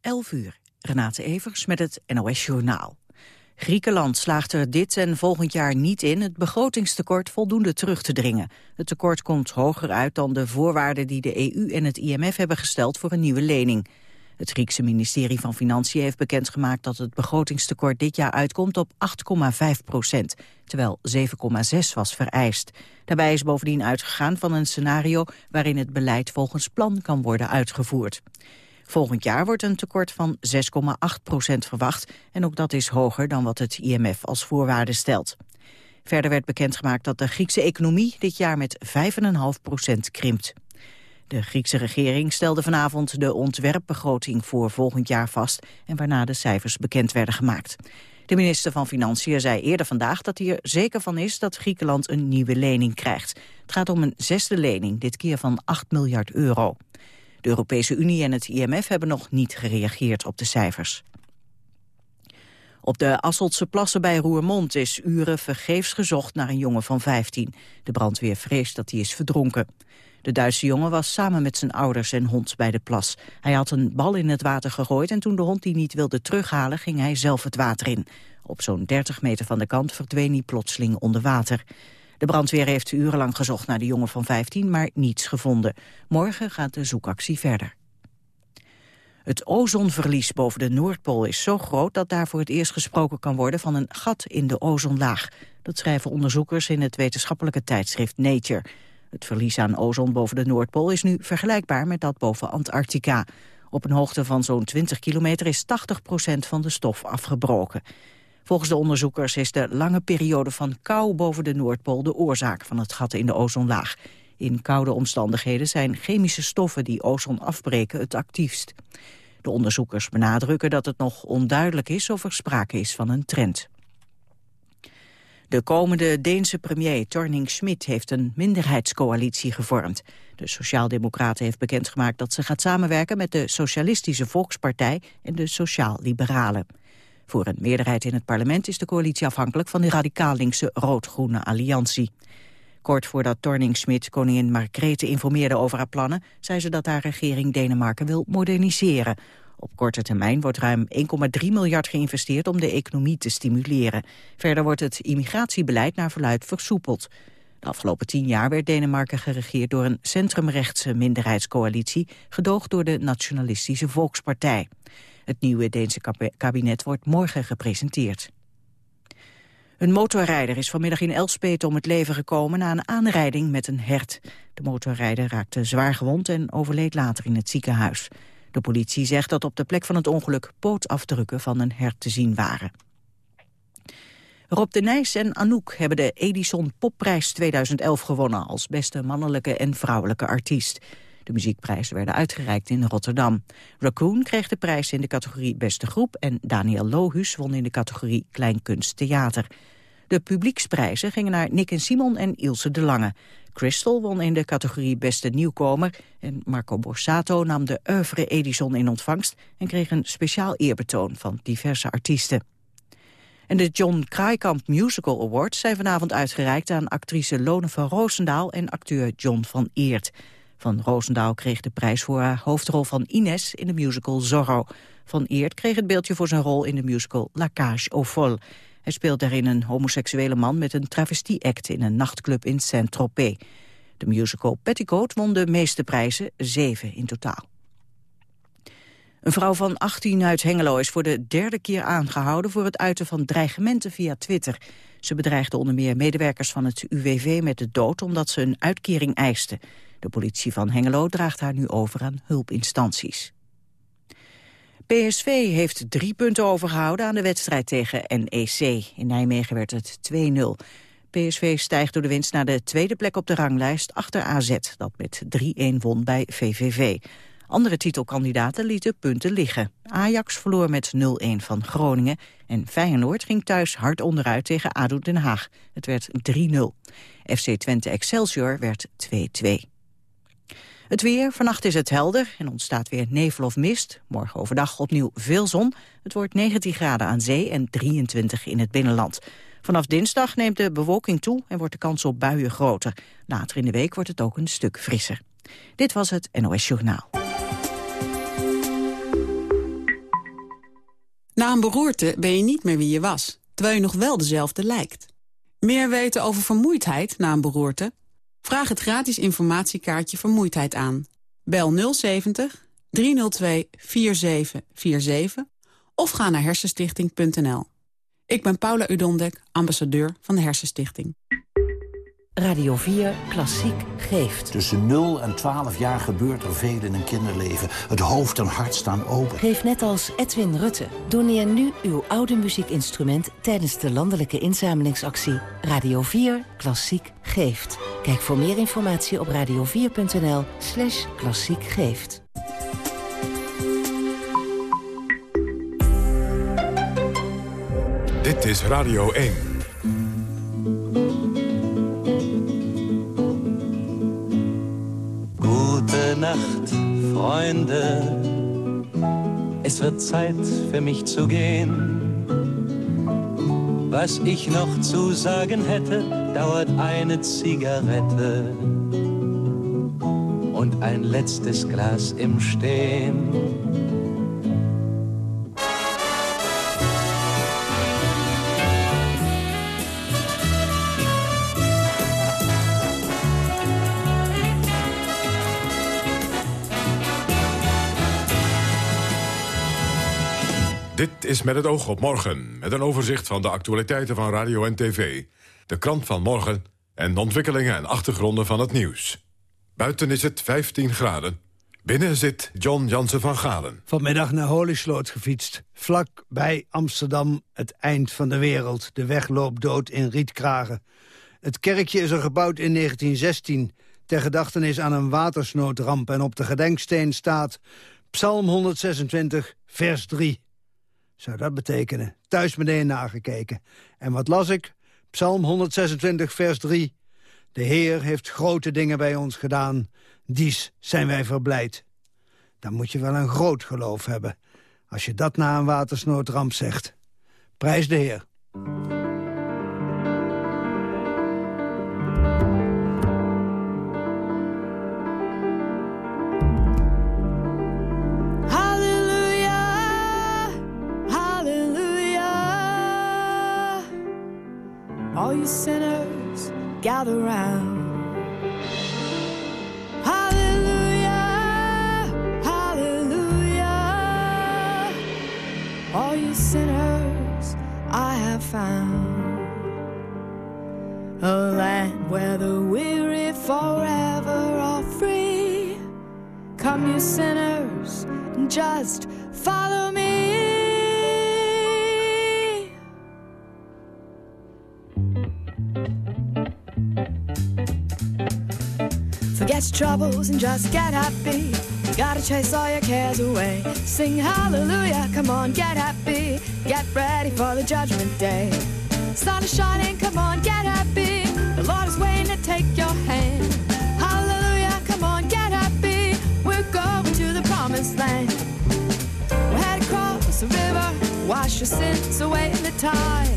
11 uur. Renate Evers met het NOS Journaal. Griekenland slaagt er dit en volgend jaar niet in het begrotingstekort voldoende terug te dringen. Het tekort komt hoger uit dan de voorwaarden die de EU en het IMF hebben gesteld voor een nieuwe lening. Het Griekse ministerie van Financiën heeft bekendgemaakt dat het begrotingstekort dit jaar uitkomt op 8,5 procent, terwijl 7,6 was vereist. Daarbij is bovendien uitgegaan van een scenario waarin het beleid volgens plan kan worden uitgevoerd. Volgend jaar wordt een tekort van 6,8 procent verwacht en ook dat is hoger dan wat het IMF als voorwaarde stelt. Verder werd bekendgemaakt dat de Griekse economie dit jaar met 5,5 procent krimpt. De Griekse regering stelde vanavond de ontwerpbegroting voor volgend jaar vast en waarna de cijfers bekend werden gemaakt. De minister van Financiën zei eerder vandaag dat hij er zeker van is dat Griekenland een nieuwe lening krijgt. Het gaat om een zesde lening, dit keer van 8 miljard euro. De Europese Unie en het IMF hebben nog niet gereageerd op de cijfers. Op de Asseltse plassen bij Roermond is uren vergeefs gezocht naar een jongen van 15. De brandweer vreest dat hij is verdronken. De Duitse jongen was samen met zijn ouders en hond bij de plas. Hij had een bal in het water gegooid en toen de hond die niet wilde terughalen ging hij zelf het water in. Op zo'n 30 meter van de kant verdween hij plotseling onder water. De brandweer heeft urenlang gezocht naar de jongen van 15, maar niets gevonden. Morgen gaat de zoekactie verder. Het ozonverlies boven de Noordpool is zo groot dat daar voor het eerst gesproken kan worden van een gat in de ozonlaag. Dat schrijven onderzoekers in het wetenschappelijke tijdschrift Nature. Het verlies aan ozon boven de Noordpool is nu vergelijkbaar met dat boven Antarctica. Op een hoogte van zo'n 20 kilometer is 80% van de stof afgebroken. Volgens de onderzoekers is de lange periode van kou boven de Noordpool de oorzaak van het gat in de ozonlaag. In koude omstandigheden zijn chemische stoffen die ozon afbreken het actiefst. De onderzoekers benadrukken dat het nog onduidelijk is of er sprake is van een trend. De komende Deense premier Torning Schmidt heeft een minderheidscoalitie gevormd. De Sociaaldemocraten heeft bekendgemaakt dat ze gaat samenwerken met de Socialistische Volkspartij en de Sociaal-Liberalen. Voor een meerderheid in het parlement is de coalitie afhankelijk van de radicaal-linkse Rood-Groene Alliantie. Kort voordat Torning-Schmidt koningin Margrethe informeerde over haar plannen... zei ze dat haar regering Denemarken wil moderniseren. Op korte termijn wordt ruim 1,3 miljard geïnvesteerd om de economie te stimuleren. Verder wordt het immigratiebeleid naar verluid versoepeld. De afgelopen tien jaar werd Denemarken geregeerd door een centrumrechtse minderheidscoalitie, gedoogd door de Nationalistische Volkspartij. Het nieuwe Deense kabinet wordt morgen gepresenteerd. Een motorrijder is vanmiddag in Elspet om het leven gekomen na een aanrijding met een hert. De motorrijder raakte zwaar gewond en overleed later in het ziekenhuis. De politie zegt dat op de plek van het ongeluk pootafdrukken van een hert te zien waren. Rob de Nijs en Anouk hebben de Edison Popprijs 2011 gewonnen... als beste mannelijke en vrouwelijke artiest. De muziekprijzen werden uitgereikt in Rotterdam. Raccoon kreeg de prijs in de categorie Beste Groep... en Daniel Lohus won in de categorie Kleinkunst Theater. De publieksprijzen gingen naar Nick en Simon en Ilse de Lange. Crystal won in de categorie Beste Nieuwkomer... en Marco Borsato nam de oeuvre Edison in ontvangst... en kreeg een speciaal eerbetoon van diverse artiesten. En de John Kraaikamp Musical Awards zijn vanavond uitgereikt aan actrice Lone van Roosendaal en acteur John van Eert. Van Roosendaal kreeg de prijs voor haar hoofdrol van Ines in de musical Zorro. Van Eert kreeg het beeldje voor zijn rol in de musical La Cage aux Folles. Hij speelt daarin een homoseksuele man met een travestie-act in een nachtclub in Saint-Tropez. De musical Petticoat won de meeste prijzen, zeven in totaal. Een vrouw van 18 uit Hengelo is voor de derde keer aangehouden... voor het uiten van dreigementen via Twitter. Ze bedreigde onder meer medewerkers van het UWV met de dood... omdat ze een uitkering eisten. De politie van Hengelo draagt haar nu over aan hulpinstanties. PSV heeft drie punten overgehouden aan de wedstrijd tegen NEC. In Nijmegen werd het 2-0. PSV stijgt door de winst naar de tweede plek op de ranglijst achter AZ... dat met 3-1 won bij VVV. Andere titelkandidaten lieten punten liggen. Ajax verloor met 0-1 van Groningen... en Feyenoord ging thuis hard onderuit tegen ADO Den Haag. Het werd 3-0. FC Twente Excelsior werd 2-2. Het weer, vannacht is het helder en ontstaat weer nevel of mist. Morgen overdag opnieuw veel zon. Het wordt 19 graden aan zee en 23 in het binnenland. Vanaf dinsdag neemt de bewolking toe en wordt de kans op buien groter. Later in de week wordt het ook een stuk frisser. Dit was het NOS Journaal. Na een beroerte ben je niet meer wie je was, terwijl je nog wel dezelfde lijkt. Meer weten over vermoeidheid na een beroerte? Vraag het gratis informatiekaartje Vermoeidheid aan. Bel 070 302 4747 of ga naar hersenstichting.nl. Ik ben Paula Udondek, ambassadeur van de Hersenstichting. Radio 4 Klassiek geeft. Tussen 0 en 12 jaar gebeurt er veel in een kinderleven. Het hoofd en hart staan open. Geef net als Edwin Rutte. Doneer nu uw oude muziekinstrument... tijdens de landelijke inzamelingsactie Radio 4 Klassiek geeft. Kijk voor meer informatie op radio4.nl slash klassiek geeft. Dit is Radio 1. Gute Nacht, Freunde. Es wird Zeit für mich zu gehen. Was ich noch zu sagen hätte, dauert eine Zigarette und ein letztes Glas im Stehen. Dit is met het oog op morgen, met een overzicht van de actualiteiten van radio en tv. De krant van morgen en de ontwikkelingen en achtergronden van het nieuws. Buiten is het 15 graden. Binnen zit John Jansen van Galen. Vanmiddag naar Holisloot gefietst. Vlak bij Amsterdam, het eind van de wereld. De weg loopt dood in rietkragen. Het kerkje is er gebouwd in 1916... ter gedachtenis aan een watersnoodramp. En op de gedenksteen staat Psalm 126, vers 3 zou dat betekenen. Thuis meteen nagekeken. En wat las ik? Psalm 126, vers 3. De Heer heeft grote dingen bij ons gedaan. Dies zijn wij verblijd. Dan moet je wel een groot geloof hebben. Als je dat na een watersnoodramp zegt. Prijs de Heer. All you sinners gather round. Hallelujah, hallelujah. All you sinners I have found. A land where the weary forever are free. Come, you sinners, and just follow troubles and just get happy. You gotta chase all your cares away. Sing hallelujah, come on, get happy. Get ready for the judgment day. Sun is shining, come on, get happy. The Lord is waiting to take your hand. Hallelujah, come on, get happy. We're going to the promised land. We're headed across the river, wash your sins away in the tide.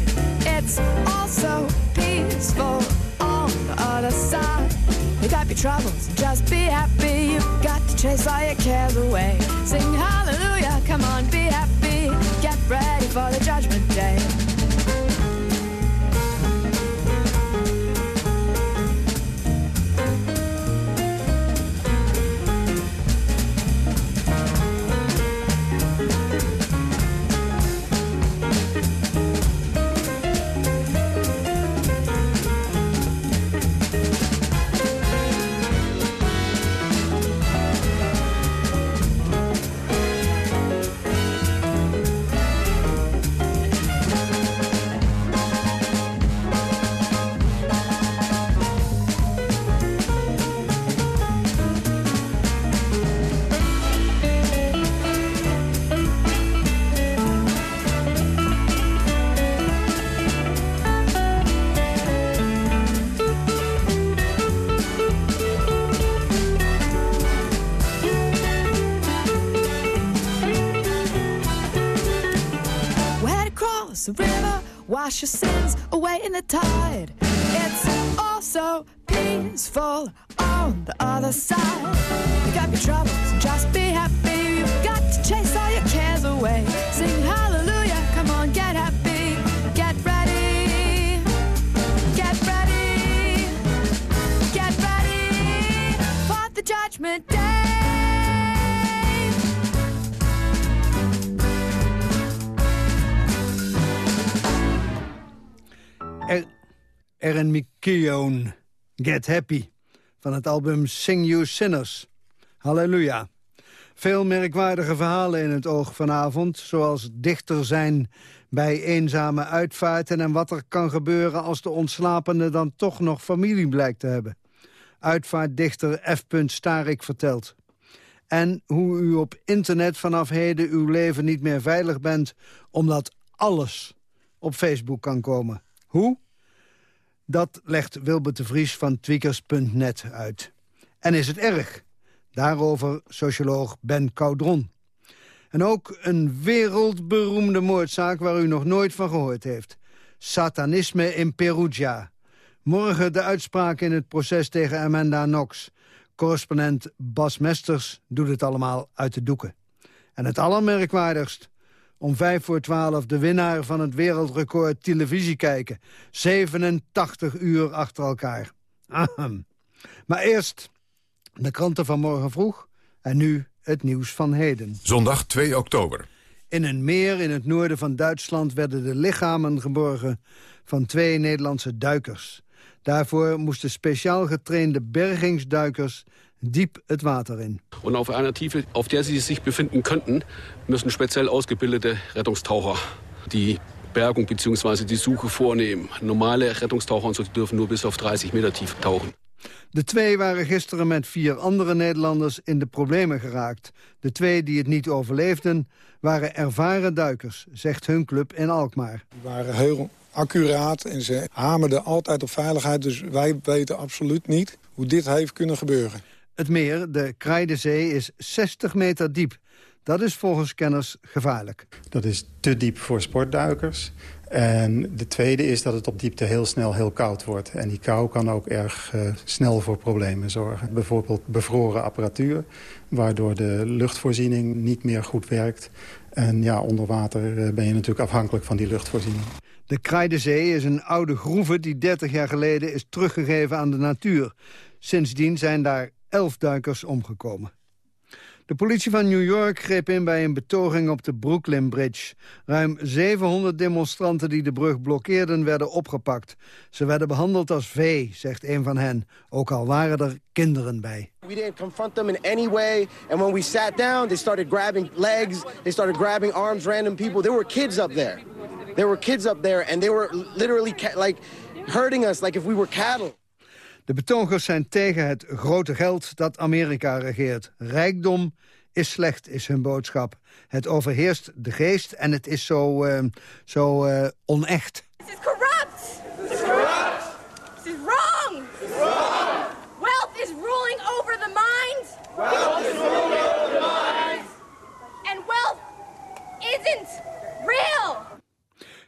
It's also peaceful on the other side. Pick up your troubles, just be happy. You've got to chase all your cares away. Sing hallelujah, come on, be happy. Get ready for the judgment day. Wash your sins away in the tide. It's also peaceful on the other side. You got your troubles, just be happy. Erin McKeown, Get Happy, van het album Sing You Sinners. Halleluja. Veel merkwaardige verhalen in het oog vanavond, zoals dichter zijn bij eenzame uitvaarten... en wat er kan gebeuren als de ontslapende dan toch nog familie blijkt te hebben. Uitvaartdichter F. Starik vertelt. En hoe u op internet vanaf heden uw leven niet meer veilig bent... omdat alles op Facebook kan komen. Hoe? Dat legt Wilbert de Vries van tweakers.net uit. En is het erg? Daarover socioloog Ben Caudron. En ook een wereldberoemde moordzaak waar u nog nooit van gehoord heeft. Satanisme in Perugia. Morgen de uitspraak in het proces tegen Amanda Knox. Correspondent Bas Mesters doet het allemaal uit de doeken. En het allermerkwaardigst, om vijf voor twaalf de winnaar van het wereldrecord televisie kijken. 87 uur achter elkaar. Ahem. Maar eerst de kranten van morgen vroeg en nu het nieuws van heden. Zondag 2 oktober. In een meer in het noorden van Duitsland werden de lichamen geborgen van twee Nederlandse duikers. Daarvoor moesten speciaal getrainde bergingsduikers diep het water in. En op einer Tiefe, auf der sie zich befinden könnten, müssen speziell ausgebildete Rettungstaucher die Bergung bzw. die Suche vornehmen. Normale Rettungstaucher und so, die dürfen nur bis auf 30 Meter tief tauchen. De twee waren gisteren met vier andere Nederlanders in de problemen geraakt. De twee die het niet overleefden waren ervaren duikers, zegt hun club in Alkmaar. Die waren heel accuraat en ze hamerden altijd op veiligheid. Dus wij weten absoluut niet hoe dit heeft kunnen gebeuren. Het meer, de Kreidezee, is 60 meter diep. Dat is volgens kenners gevaarlijk. Dat is te diep voor sportduikers. En de tweede is dat het op diepte heel snel heel koud wordt. En die kou kan ook erg uh, snel voor problemen zorgen. Bijvoorbeeld bevroren apparatuur, waardoor de luchtvoorziening niet meer goed werkt. En ja, onder water uh, ben je natuurlijk afhankelijk van die luchtvoorziening. De Kreidezee is een oude groeve die 30 jaar geleden is teruggegeven aan de natuur. Sindsdien zijn daar elf duikers omgekomen. De politie van New York greep in bij een betoging op de Brooklyn Bridge. Ruim 700 demonstranten die de brug blokkeerden werden opgepakt. Ze werden behandeld als vee, zegt een van hen. Ook al waren er kinderen bij. We didn't confront them in any way. And when we sat down, they started grabbing legs. They started grabbing arms, random people. There were kids up there. There were kids up there and they were literally like hurting us like if we were cattle. De betogers zijn tegen het grote geld dat Amerika regeert. Rijkdom is slecht, is hun boodschap. Het overheerst de geest en het is zo, uh, zo uh, onecht. This is corrupt! This is corrupt! This is wrong! This is wrong! Wealth is ruling over the mind! Wealth is ruling over the mind! And wealth isn't real!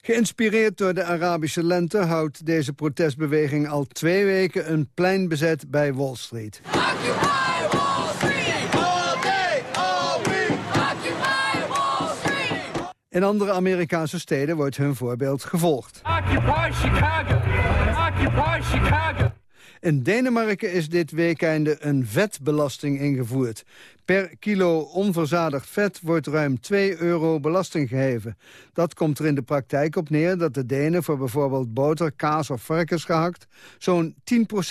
Geïnspireerd door de Arabische lente houdt deze protestbeweging al twee weken een plein bezet bij Wall Street. Occupy Wall Street! All day, all week! Occupy Wall Street! In andere Amerikaanse steden wordt hun voorbeeld gevolgd. Occupy Chicago! Occupy Chicago! In Denemarken is dit weekende een vetbelasting ingevoerd. Per kilo onverzadigd vet wordt ruim 2 euro belasting geheven. Dat komt er in de praktijk op neer dat de Denen voor bijvoorbeeld boter, kaas of varkensgehakt zo'n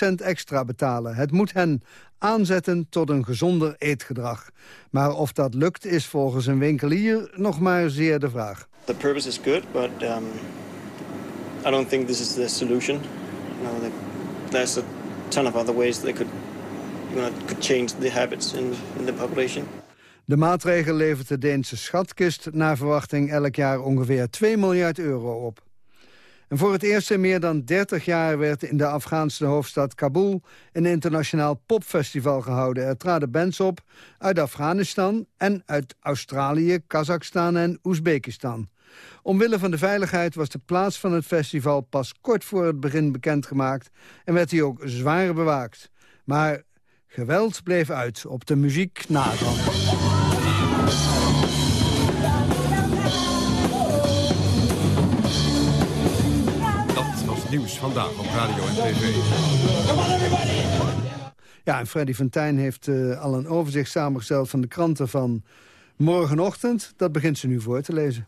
10% extra betalen. Het moet hen aanzetten tot een gezonder eetgedrag. Maar of dat lukt is volgens een winkelier nog maar zeer de vraag. The purpose is good, but um, I don't think this is the solution. There's a ton of other ways they could, you know, could change the habits in, in the population. De maatregel levert de Deense schatkist naar verwachting elk jaar ongeveer 2 miljard euro op. En voor het eerst in meer dan 30 jaar werd in de Afghaanse hoofdstad Kabul een internationaal popfestival gehouden. Er traden bands op uit Afghanistan en uit Australië, Kazachstan en Oezbekistan. Omwille van de veiligheid was de plaats van het festival pas kort voor het begin bekendgemaakt en werd hij ook zwaar bewaakt. Maar geweld bleef uit op de muziek na Dat was nieuws vandaag op Radio en TV. Ja, en Freddy Fontijn heeft uh, al een overzicht samengesteld van de kranten van morgenochtend. Dat begint ze nu voor te lezen.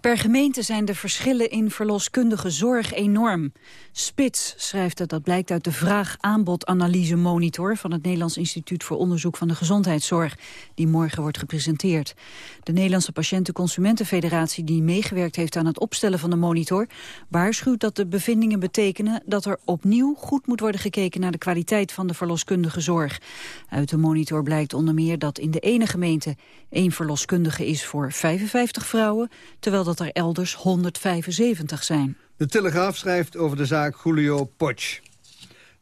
Per gemeente zijn de verschillen in verloskundige zorg enorm. Spits schrijft dat dat blijkt uit de vraag-aanbod-analyse monitor... van het Nederlands Instituut voor Onderzoek van de Gezondheidszorg... die morgen wordt gepresenteerd. De Nederlandse Patiënten-Consumentenfederatie... die meegewerkt heeft aan het opstellen van de monitor... waarschuwt dat de bevindingen betekenen dat er opnieuw goed moet worden gekeken... naar de kwaliteit van de verloskundige zorg. Uit de monitor blijkt onder meer dat in de ene gemeente... één verloskundige is voor 55 vrouwen... terwijl dat er elders 175 zijn. De Telegraaf schrijft over de zaak Julio Poch.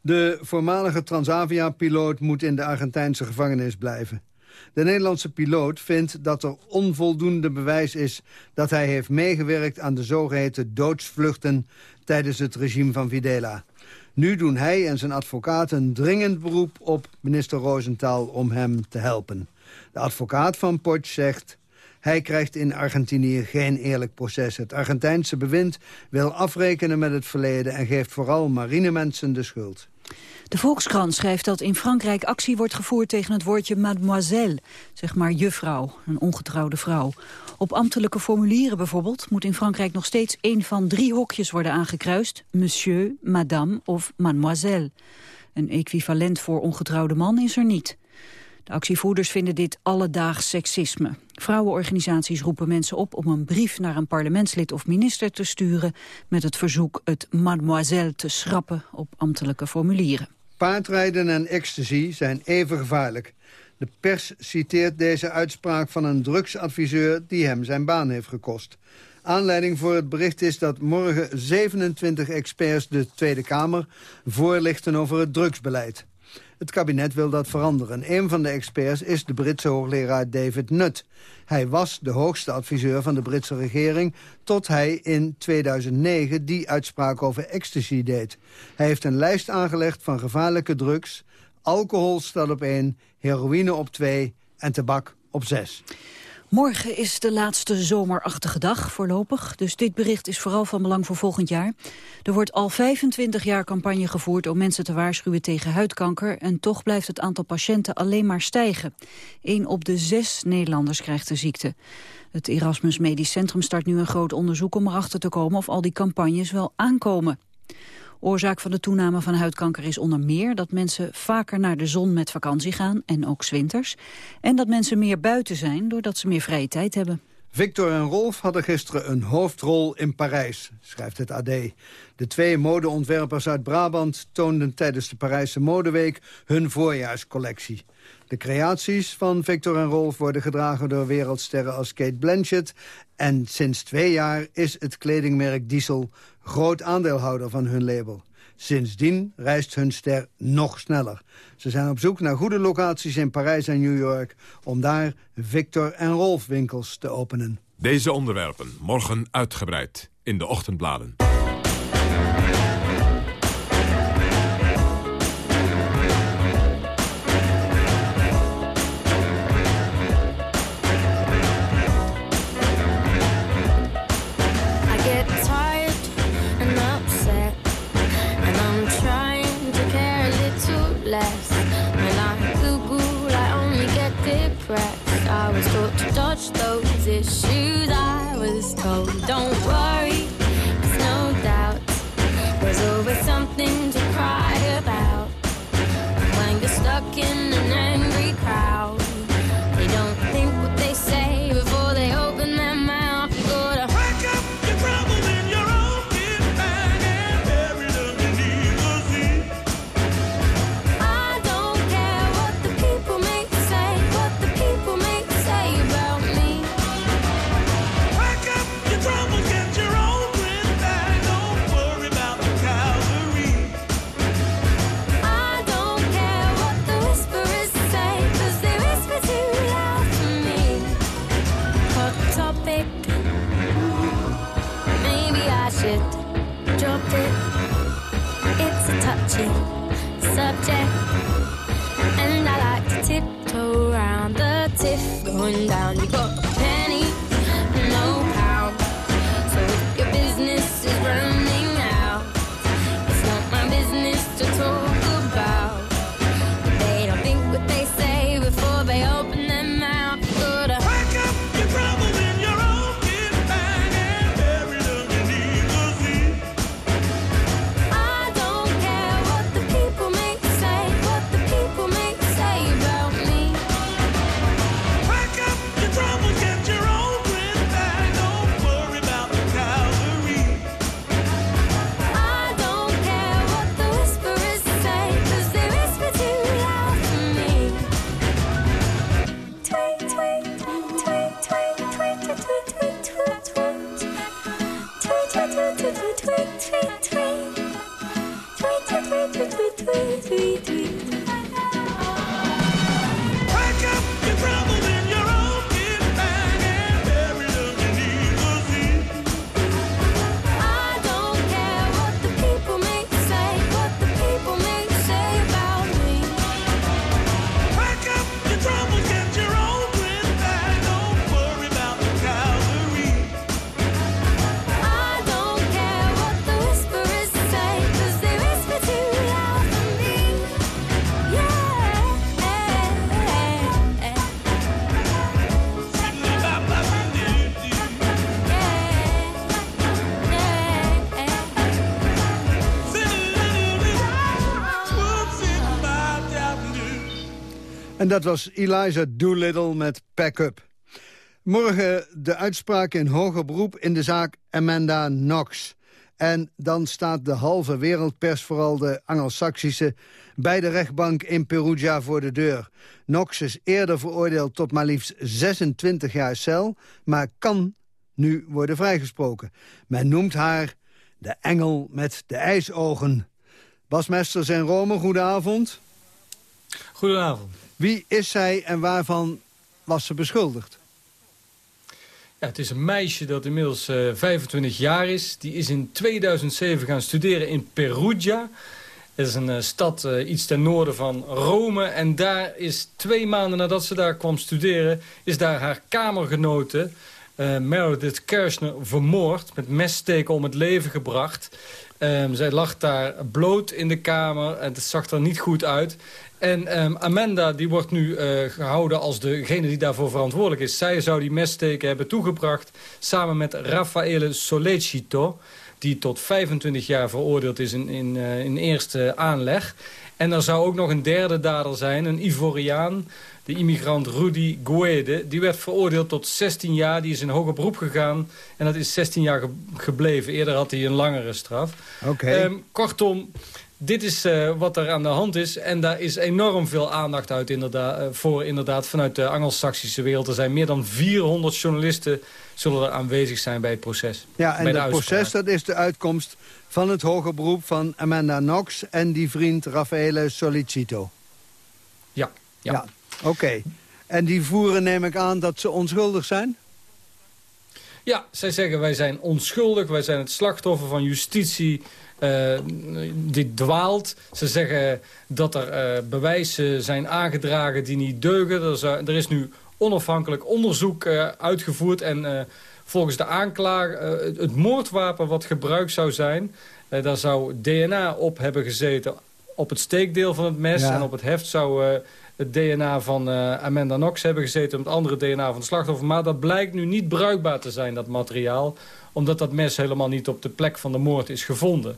De voormalige Transavia-piloot moet in de Argentijnse gevangenis blijven. De Nederlandse piloot vindt dat er onvoldoende bewijs is... dat hij heeft meegewerkt aan de zogeheten doodsvluchten... tijdens het regime van Videla. Nu doen hij en zijn advocaat een dringend beroep op minister Rosenthal om hem te helpen. De advocaat van Poch zegt... Hij krijgt in Argentinië geen eerlijk proces. Het Argentijnse bewind wil afrekenen met het verleden... en geeft vooral marinemensen de schuld. De Volkskrant schrijft dat in Frankrijk actie wordt gevoerd tegen het woordje mademoiselle, zeg maar juffrouw, een ongetrouwde vrouw. Op ambtelijke formulieren bijvoorbeeld moet in Frankrijk nog steeds één van drie hokjes worden aangekruist, monsieur, madame of mademoiselle. Een equivalent voor ongetrouwde man is er niet. De actievoerders vinden dit alledaags seksisme. Vrouwenorganisaties roepen mensen op om een brief naar een parlementslid of minister te sturen met het verzoek het mademoiselle te schrappen op ambtelijke formulieren. Paardrijden en ecstasy zijn even gevaarlijk. De pers citeert deze uitspraak van een drugsadviseur die hem zijn baan heeft gekost. Aanleiding voor het bericht is dat morgen 27 experts de Tweede Kamer voorlichten over het drugsbeleid. Het kabinet wil dat veranderen. Een van de experts is de Britse hoogleraar David Nutt. Hij was de hoogste adviseur van de Britse regering... tot hij in 2009 die uitspraak over ecstasy deed. Hij heeft een lijst aangelegd van gevaarlijke drugs. Alcohol staat op één, heroïne op twee en tabak op zes. Morgen is de laatste zomerachtige dag voorlopig, dus dit bericht is vooral van belang voor volgend jaar. Er wordt al 25 jaar campagne gevoerd om mensen te waarschuwen tegen huidkanker en toch blijft het aantal patiënten alleen maar stijgen. Eén op de zes Nederlanders krijgt de ziekte. Het Erasmus Medisch Centrum start nu een groot onderzoek om erachter te komen of al die campagnes wel aankomen. Oorzaak van de toename van huidkanker is onder meer dat mensen vaker naar de zon met vakantie gaan en ook zwinters. En dat mensen meer buiten zijn doordat ze meer vrije tijd hebben. Victor en Rolf hadden gisteren een hoofdrol in Parijs, schrijft het AD. De twee modeontwerpers uit Brabant toonden tijdens de Parijse Modeweek hun voorjaarscollectie. De creaties van Victor en Rolf worden gedragen door wereldsterren als Kate Blanchett... en sinds twee jaar is het kledingmerk Diesel groot aandeelhouder van hun label. Sindsdien reist hun ster nog sneller. Ze zijn op zoek naar goede locaties in Parijs en New York... om daar Victor en Rolf winkels te openen. Deze onderwerpen morgen uitgebreid in de ochtendbladen. wish dat was Eliza Doolittle met Pack Up. Morgen de uitspraak in hoger beroep in de zaak Amanda Knox. En dan staat de halve wereldpers, vooral de Angelsaksische... bij de rechtbank in Perugia voor de deur. Knox is eerder veroordeeld tot maar liefst 26 jaar cel... maar kan nu worden vrijgesproken. Men noemt haar de engel met de ijsogen. Basmesters in Rome, goedenavond. Goedenavond. Wie is zij en waarvan was ze beschuldigd? Ja, het is een meisje dat inmiddels 25 eh, jaar is. Die is in 2007 gaan studeren in Perugia. Dat is een uh, stad uh, iets ten noorden van Rome. En daar is twee maanden nadat ze daar kwam studeren... is daar haar kamergenote Meredith Kershner vermoord. Met messteken om het leven gebracht. Um, zij lag daar bloot in de kamer en het zag er niet goed uit. En um, Amanda die wordt nu uh, gehouden als degene die daarvoor verantwoordelijk is. Zij zou die messteken hebben toegebracht samen met Raffaele Solecito... die tot 25 jaar veroordeeld is in, in, uh, in eerste aanleg. En er zou ook nog een derde dader zijn, een Ivoriaan de immigrant Rudy Guede. Die werd veroordeeld tot 16 jaar. Die is in hoger beroep gegaan. En dat is 16 jaar gebleven. Eerder had hij een langere straf. Oké. Okay. Um, kortom, dit is uh, wat er aan de hand is. En daar is enorm veel aandacht uit inderdaad, uh, voor inderdaad vanuit de Angelsaksische wereld. Er zijn meer dan 400 journalisten zullen er aanwezig zijn bij het proces. Ja, en het proces dat is de uitkomst van het hoger beroep van Amanda Knox... en die vriend Raffaele Solicito. Ja, ja. ja. Oké. Okay. En die voeren neem ik aan dat ze onschuldig zijn? Ja, zij zeggen wij zijn onschuldig. Wij zijn het slachtoffer van justitie uh, die dwaalt. Ze zeggen dat er uh, bewijzen zijn aangedragen die niet deugen. Er is, uh, er is nu onafhankelijk onderzoek uitgevoerd. En volgens de aanklager het moordwapen wat gebruikt zou zijn... daar zou DNA op hebben gezeten op het steekdeel van het mes. Ja. En op het heft zou het DNA van uh, Amanda Knox hebben gezeten... op het andere DNA van de slachtoffer. Maar dat blijkt nu niet bruikbaar te zijn, dat materiaal. Omdat dat mes helemaal niet op de plek van de moord is gevonden.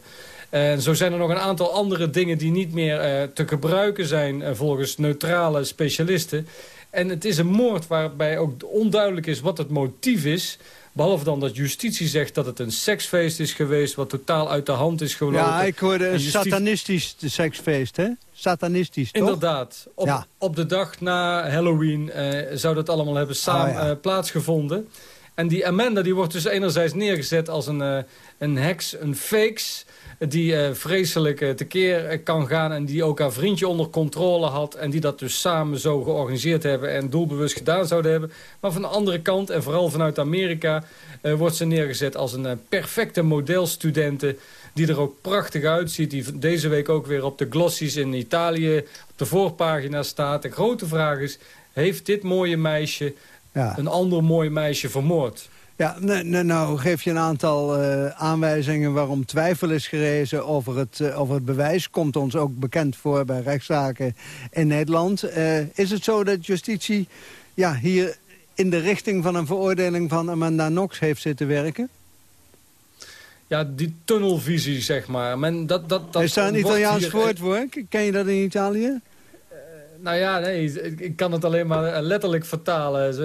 En zo zijn er nog een aantal andere dingen die niet meer uh, te gebruiken zijn... Uh, volgens neutrale specialisten. En het is een moord waarbij ook onduidelijk is wat het motief is... Behalve dan dat justitie zegt dat het een seksfeest is geweest... wat totaal uit de hand is gelopen. Ja, ik hoorde een justitie... satanistisch seksfeest, hè? Satanistisch, toch? Inderdaad. Op, ja. op de dag na Halloween uh, zou dat allemaal hebben samen, oh, ja. uh, plaatsgevonden. En die Amanda die wordt dus enerzijds neergezet als een, uh, een heks, een fakes die uh, vreselijk uh, tekeer kan gaan... en die ook haar vriendje onder controle had... en die dat dus samen zo georganiseerd hebben... en doelbewust gedaan zouden hebben. Maar van de andere kant, en vooral vanuit Amerika... Wordt ze neergezet als een perfecte modelstudente... die er ook prachtig uitziet. Die deze week ook weer op de glossies in Italië op de voorpagina staat. De grote vraag is, heeft dit mooie meisje... Ja. een ander mooi meisje vermoord? Ja, nou geef je een aantal uh, aanwijzingen waarom twijfel is gerezen over het, uh, over het bewijs. Komt ons ook bekend voor bij rechtszaken in Nederland. Uh, is het zo dat justitie ja, hier in de richting van een veroordeling van Amanda Knox heeft zitten werken? Ja, die tunnelvisie, zeg maar. Men, dat, dat, dat is daar een Italiaans woord voor? Ken je dat in Italië? Nou ja, nee, ik kan het alleen maar eh, letterlijk vertalen.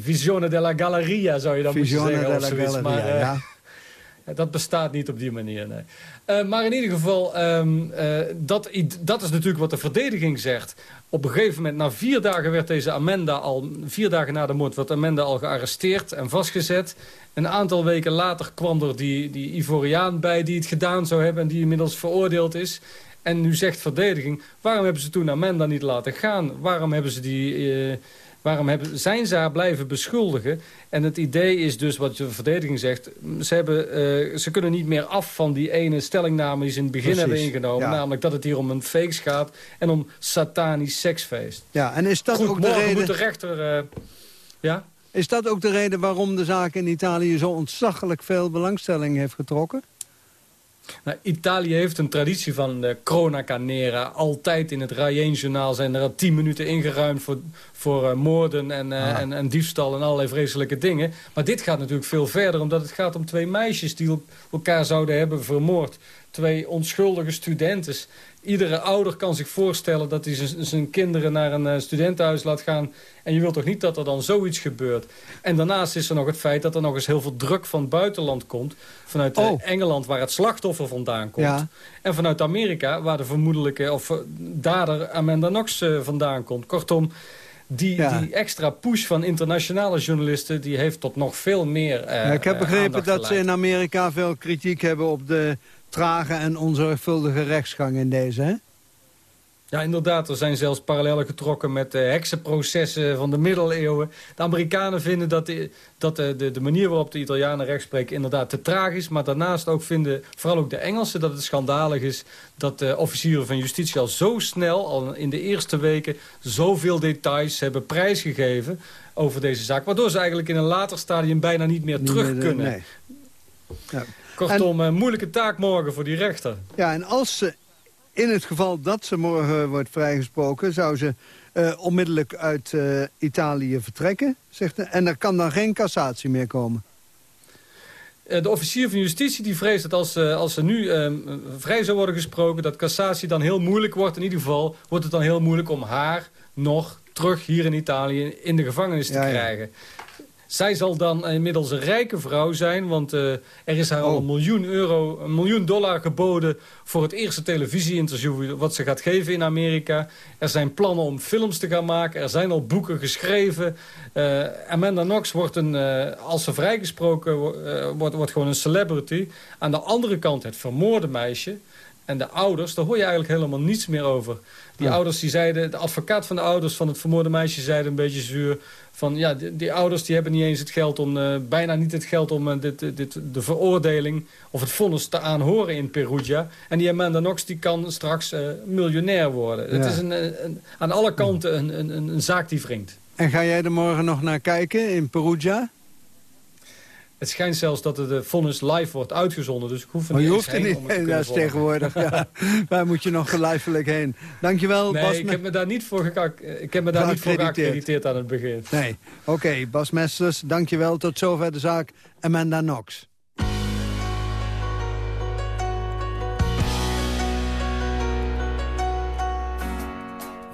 Visione della Galleria zou je dan moeten zeggen. Della of zoiets. Galleria, maar, uh, ja. Dat bestaat niet op die manier, nee. Uh, maar in ieder geval, um, uh, dat, dat is natuurlijk wat de verdediging zegt. Op een gegeven moment, na vier dagen werd deze Amanda al... vier dagen na de moord werd Amanda al gearresteerd en vastgezet. Een aantal weken later kwam er die, die Ivoriaan bij die het gedaan zou hebben... en die inmiddels veroordeeld is. En nu zegt verdediging, waarom hebben ze toen Amanda niet laten gaan? Waarom, hebben ze die, uh, waarom hebben, zijn ze haar blijven beschuldigen? En het idee is dus, wat de verdediging zegt... ze, hebben, uh, ze kunnen niet meer af van die ene stellingname die ze in het begin Precies, hebben ingenomen. Ja. Namelijk dat het hier om een fakes gaat en om satanisch seksfeest. Ja, en is dat Goed, ook de reden... moet de rechter... Uh, ja? Is dat ook de reden waarom de zaak in Italië zo ontzaglijk veel belangstelling heeft getrokken? Nou, Italië heeft een traditie van de cronaca nera. Altijd in het Rayen-journaal zijn er al tien minuten ingeruimd voor, voor uh, moorden en, uh, ah. en, en, diefstal en allerlei vreselijke dingen. Maar dit gaat natuurlijk veel verder, omdat het gaat om twee meisjes die elkaar zouden hebben vermoord. Twee onschuldige studenten. Iedere ouder kan zich voorstellen dat hij zijn kinderen naar een uh, studentenhuis laat gaan. En je wilt toch niet dat er dan zoiets gebeurt. En daarnaast is er nog het feit dat er nog eens heel veel druk van het buitenland komt. Vanuit oh. Engeland waar het slachtoffer vandaan komt. En vanuit Amerika waar de vermoedelijke of dader Amanda Knox vandaan komt. Kortom, die, die extra push van internationale journalisten... die heeft tot nog veel meer uh, ja, Ik heb begrepen dat ze in Amerika veel kritiek hebben... op de trage en onzorgvuldige rechtsgang in deze, hè? Ja, inderdaad. Er zijn zelfs parallellen getrokken met de heksenprocessen van de middeleeuwen. De Amerikanen vinden dat, de, dat de, de, de manier waarop de Italianen recht spreken inderdaad te traag is. Maar daarnaast ook vinden, vooral ook de Engelsen, dat het schandalig is... dat de officieren van justitie al zo snel, al in de eerste weken... zoveel details hebben prijsgegeven over deze zaak. Waardoor ze eigenlijk in een later stadium bijna niet meer terug kunnen. Nee. Ja. Kortom, een moeilijke taak morgen voor die rechter. Ja, en als ze in het geval dat ze morgen wordt vrijgesproken... zou ze uh, onmiddellijk uit uh, Italië vertrekken. Zegt en er kan dan geen cassatie meer komen. Eh, de officier van justitie die vreest dat als, als ze nu ehm, vrij zou worden gesproken... dat cassatie dan heel moeilijk wordt. In ieder geval wordt het dan heel moeilijk om haar nog terug hier in Italië in de gevangenis te krijgen. Zij zal dan inmiddels een rijke vrouw zijn, want uh, er is haar al oh. een miljoen, euro, een miljoen dollar geboden voor het eerste televisieinterview wat ze gaat geven in Amerika. Er zijn plannen om films te gaan maken, er zijn al boeken geschreven. Uh, Amanda Knox wordt, een, uh, als ze vrijgesproken wordt, wordt gewoon een celebrity. Aan de andere kant het vermoorde meisje en de ouders, daar hoor je eigenlijk helemaal niets meer over. Die ouders die zeiden, de advocaat van de ouders van het vermoorde meisje zeiden een beetje zuur van ja, die, die, ouders die hebben niet eens het geld om, uh, bijna niet het geld om uh, dit, dit, de veroordeling of het vonnis te aanhoren in Perugia. En die Amanda Knox die kan straks uh, miljonair worden. Ja. Het is een, een, aan alle kanten een, een, een zaak die wringt. En ga jij er morgen nog naar kijken in Perugia? Het schijnt zelfs dat de vonnis live wordt uitgezonden. Dus ik hoef er maar je hoeft er niet heen, dat is tegenwoordig. Ja. Waar moet je nog lijfelijk heen? Dankjewel, nee, Bas. ik heb me daar niet voor, ik heb me daar niet voor geaccrediteerd aan het begin. Nee, oké. Okay, Bas Mesters, dankjewel. Tot zover de zaak Amanda Knox.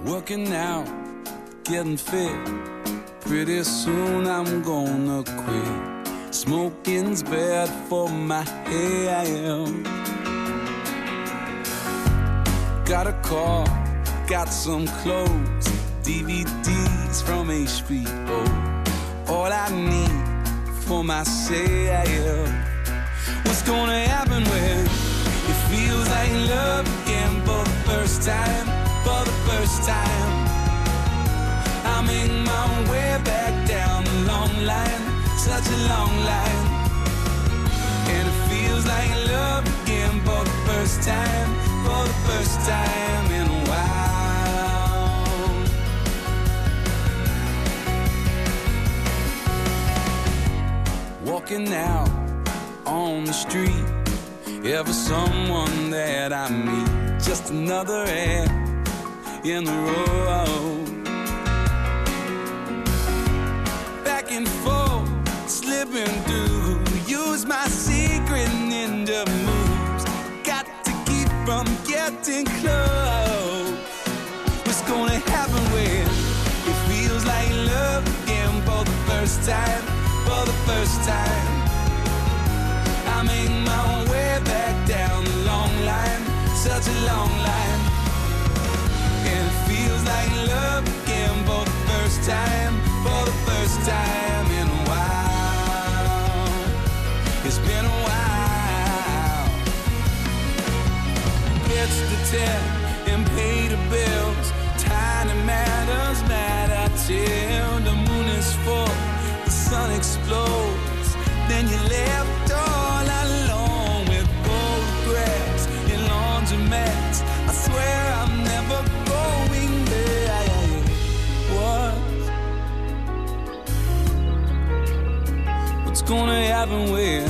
Working now, getting fit. Pretty soon I'm gonna quit. Smoking's bad for my health. Got a car, got some clothes, DVDs from HBO. All I need for myself. What's gonna happen when it feels like love again for the first time? For the first time, I make my way back down the long line such a long line. And it feels like love again for the first time, for the first time in a while. Walking out on the street, ever someone that I meet, just another hand in the road. Slipping through. Use my secret ninja moves. Got to keep from getting close. What's gonna happen when it feels like love again for the first time? For the first time, I make my way back down the long line, such a long line, and it feels like love again for the first time, for the first time Gets the tip and pay the bills. Tiny matters matter till the moon is full. The sun explodes. Then you left all alone with photographs in laundromats. I swear I'm never going there. What? What's gonna happen when?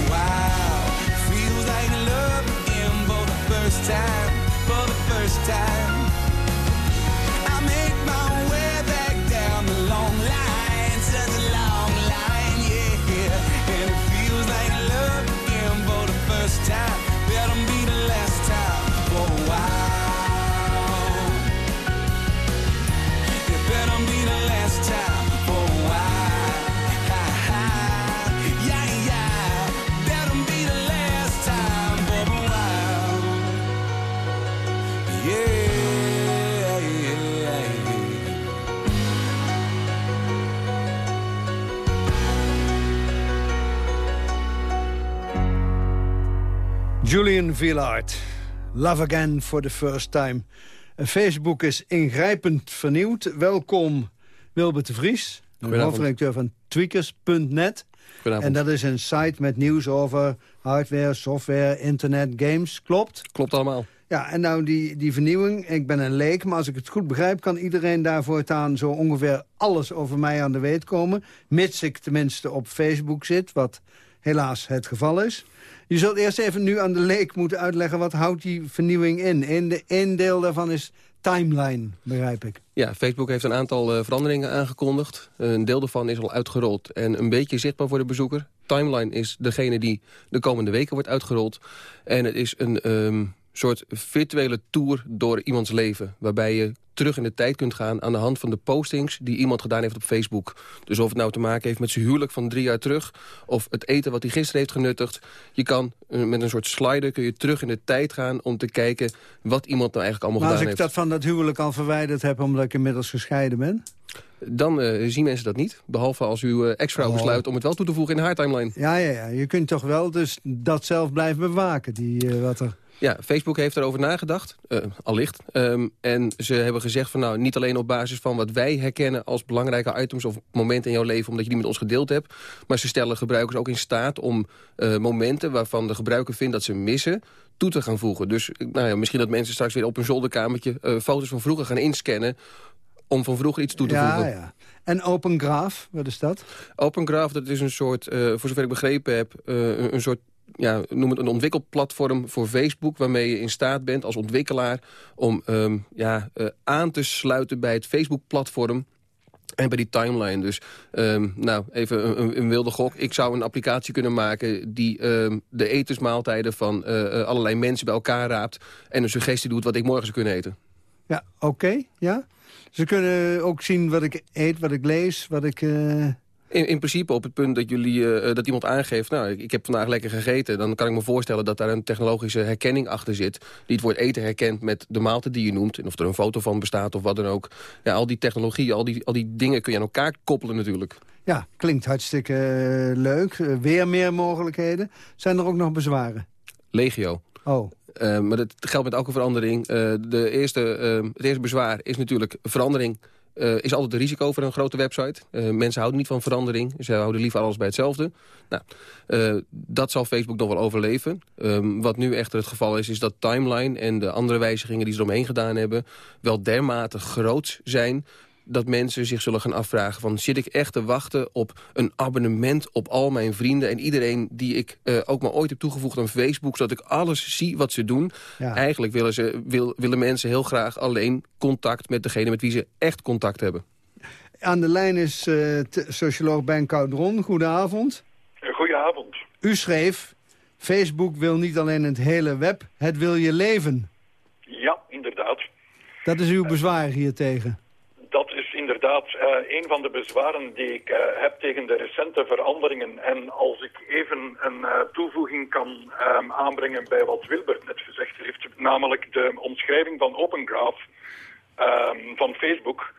time, for the first time. I make my Julian Villard, Love Again for the First Time. Facebook is ingrijpend vernieuwd. Welkom Wilbert de Vries, hoofdredacteur van tweakers.net. En dat is een site met nieuws over hardware, software, internet, games. Klopt? Klopt allemaal. Ja, en nou die, die vernieuwing, ik ben een leek, maar als ik het goed begrijp... kan iedereen daar voortaan zo ongeveer alles over mij aan de weet komen. Mits ik tenminste op Facebook zit, wat helaas het geval is. Je zult eerst even nu aan de leek moeten uitleggen... wat houdt die vernieuwing in? Eén de, één deel daarvan is timeline, begrijp ik. Ja, Facebook heeft een aantal eh, veranderingen aangekondigd. Een deel daarvan is al uitgerold en een beetje zichtbaar voor de bezoeker. Timeline is degene die de komende weken wordt uitgerold. En het is een ehm, soort virtuele tour door iemands leven. Waarbij je terug in de tijd kunt gaan aan de hand van de postings... die iemand gedaan heeft op Facebook. Dus of het nou te maken heeft met zijn huwelijk van drie jaar terug... of het eten wat hij gisteren heeft genuttigd. Je kan eh, met een soort slider kun je terug in de tijd gaan... om te kijken wat iemand nou eigenlijk allemaal Maar als gedaan ik heeft. dat van dat huwelijk al verwijderd heb... omdat ik inmiddels gescheiden ben... Dan eh, zien mensen dat niet. Behalve als uw eh, ex-vrouw Oh. besluit om het wel toe te voegen in haar timeline. Ja, ja, ja, je kunt toch wel dus dat zelf blijven bewaken, die, wat er... Ja, Facebook heeft erover nagedacht, eh, allicht. Ehm, en ze hebben gezegd van nou, niet alleen op basis van wat wij herkennen als belangrijke items of momenten in jouw leven, omdat je die met ons gedeeld hebt. Maar ze stellen gebruikers ook in staat om eh, momenten waarvan de gebruiker vindt dat ze missen, toe te gaan voegen. Dus eh, nou ja, misschien dat mensen straks weer op hun zolderkamertje foto's van vroeger gaan inscannen om van vroeger iets toe te Ja, voegen. ja. En Open Graph, wat is dat? Open Graph, dat is een soort, voor zover ik begrepen heb, een soort, ja, noem het een ontwikkelplatform voor Facebook, waarmee je in staat bent als ontwikkelaar om ehm, ja, eh, aan te sluiten bij het Facebook-platform. En bij die timeline. Dus ehm, nou, even een, wilde gok. Ik zou een applicatie kunnen maken die ehm, de etensmaaltijden van eh, eh, allerlei mensen bij elkaar raapt. En een suggestie doet wat ik morgen zou kunnen eten. Ja, oké, ja. Ze kunnen ook zien wat ik eet, wat ik lees, wat ik... In, in principe op het punt dat, jullie, eh, dat iemand aangeeft... nou, ik, ik heb vandaag lekker gegeten... dan kan ik me voorstellen dat daar een technologische herkenning achter zit... die het woord eten herkent met de maaltijd die je noemt... en of er een foto van bestaat of wat dan ook. Ja, al die technologie, al die, al die dingen kun je aan elkaar koppelen natuurlijk. Ja, klinkt hartstikke eh, leuk. Eh, weer meer mogelijkheden. Zijn er ook nog bezwaren? Legio. Oh. Eh, maar dat geldt met elke verandering. Eh, de eerste, eh, het eerste bezwaar is natuurlijk verandering... eh, is altijd een risico voor een grote website. Eh, mensen houden niet van verandering. Ze houden liever alles bij hetzelfde. Nou, eh, dat zal Facebook nog wel overleven. Ehm, wat nu echter het geval is, is dat Timeline en de andere wijzigingen die ze eromheen gedaan hebben... wel dermate groot zijn dat mensen zich zullen gaan afvragen... van zit ik echt te wachten op een abonnement op al mijn vrienden... en iedereen die ik eh, ook maar ooit heb toegevoegd aan Facebook... zodat ik alles zie wat ze doen. Ja. Eigenlijk willen, ze, wil, willen mensen heel graag alleen contact met degene... met wie ze echt contact hebben. Aan de lijn is eh, socioloog Ben Caudron. Goedenavond. Goedenavond. U schreef, Facebook wil niet alleen het hele web, het wil je leven. Ja, inderdaad. Dat is uw bezwaar hiertegen. Dat is inderdaad eh, een van de bezwaren die ik eh, heb tegen de recente veranderingen. En als ik even een eh, toevoeging kan ehm, aanbrengen bij wat Wilbert net gezegd heeft, namelijk de omschrijving van Open Graph ehm, van Facebook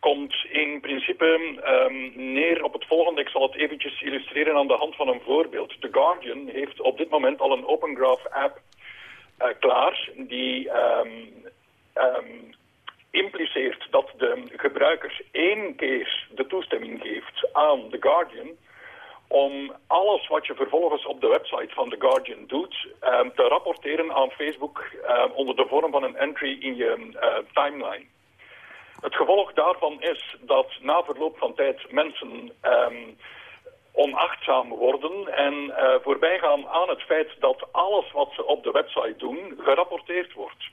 komt in principe ehm, neer op het volgende. Ik zal het eventjes illustreren aan de hand van een voorbeeld. The Guardian heeft op dit moment al een Open Graph app klaar die impliceert dat de gebruiker één keer de toestemming geeft aan The Guardian om alles wat je vervolgens op de website van The Guardian doet ehm, te rapporteren aan Facebook ehm, onder de vorm van een entry in je eh, timeline. Het gevolg daarvan is dat na verloop van tijd mensen ehm, onachtzaam worden en uh, voorbij gaan aan het feit dat alles wat ze op de website doen gerapporteerd wordt.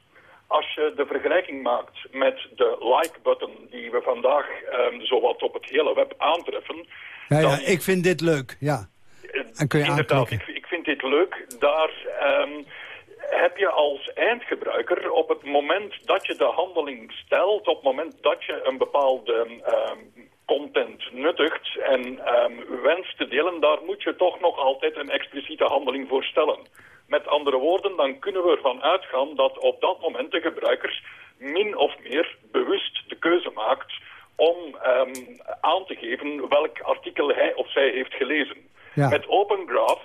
Als je de vergelijking maakt met de like-button die we vandaag um, zowat op het hele web aantreffen... Ja, ja, ik vind dit leuk, ja. En kun je inderdaad, ik, ik, vind dit leuk. Daar um, heb je als eindgebruiker op het moment dat je de handeling stelt... op het moment dat je een bepaalde um, content nuttigt en wenst te delen... daar moet je toch nog altijd een expliciete handeling voor stellen. Met andere woorden, dan kunnen we ervan uitgaan dat op dat moment de gebruikers min of meer bewust de keuze maakt om um, aan te geven welk artikel hij of zij heeft gelezen. Ja. Met Open Graph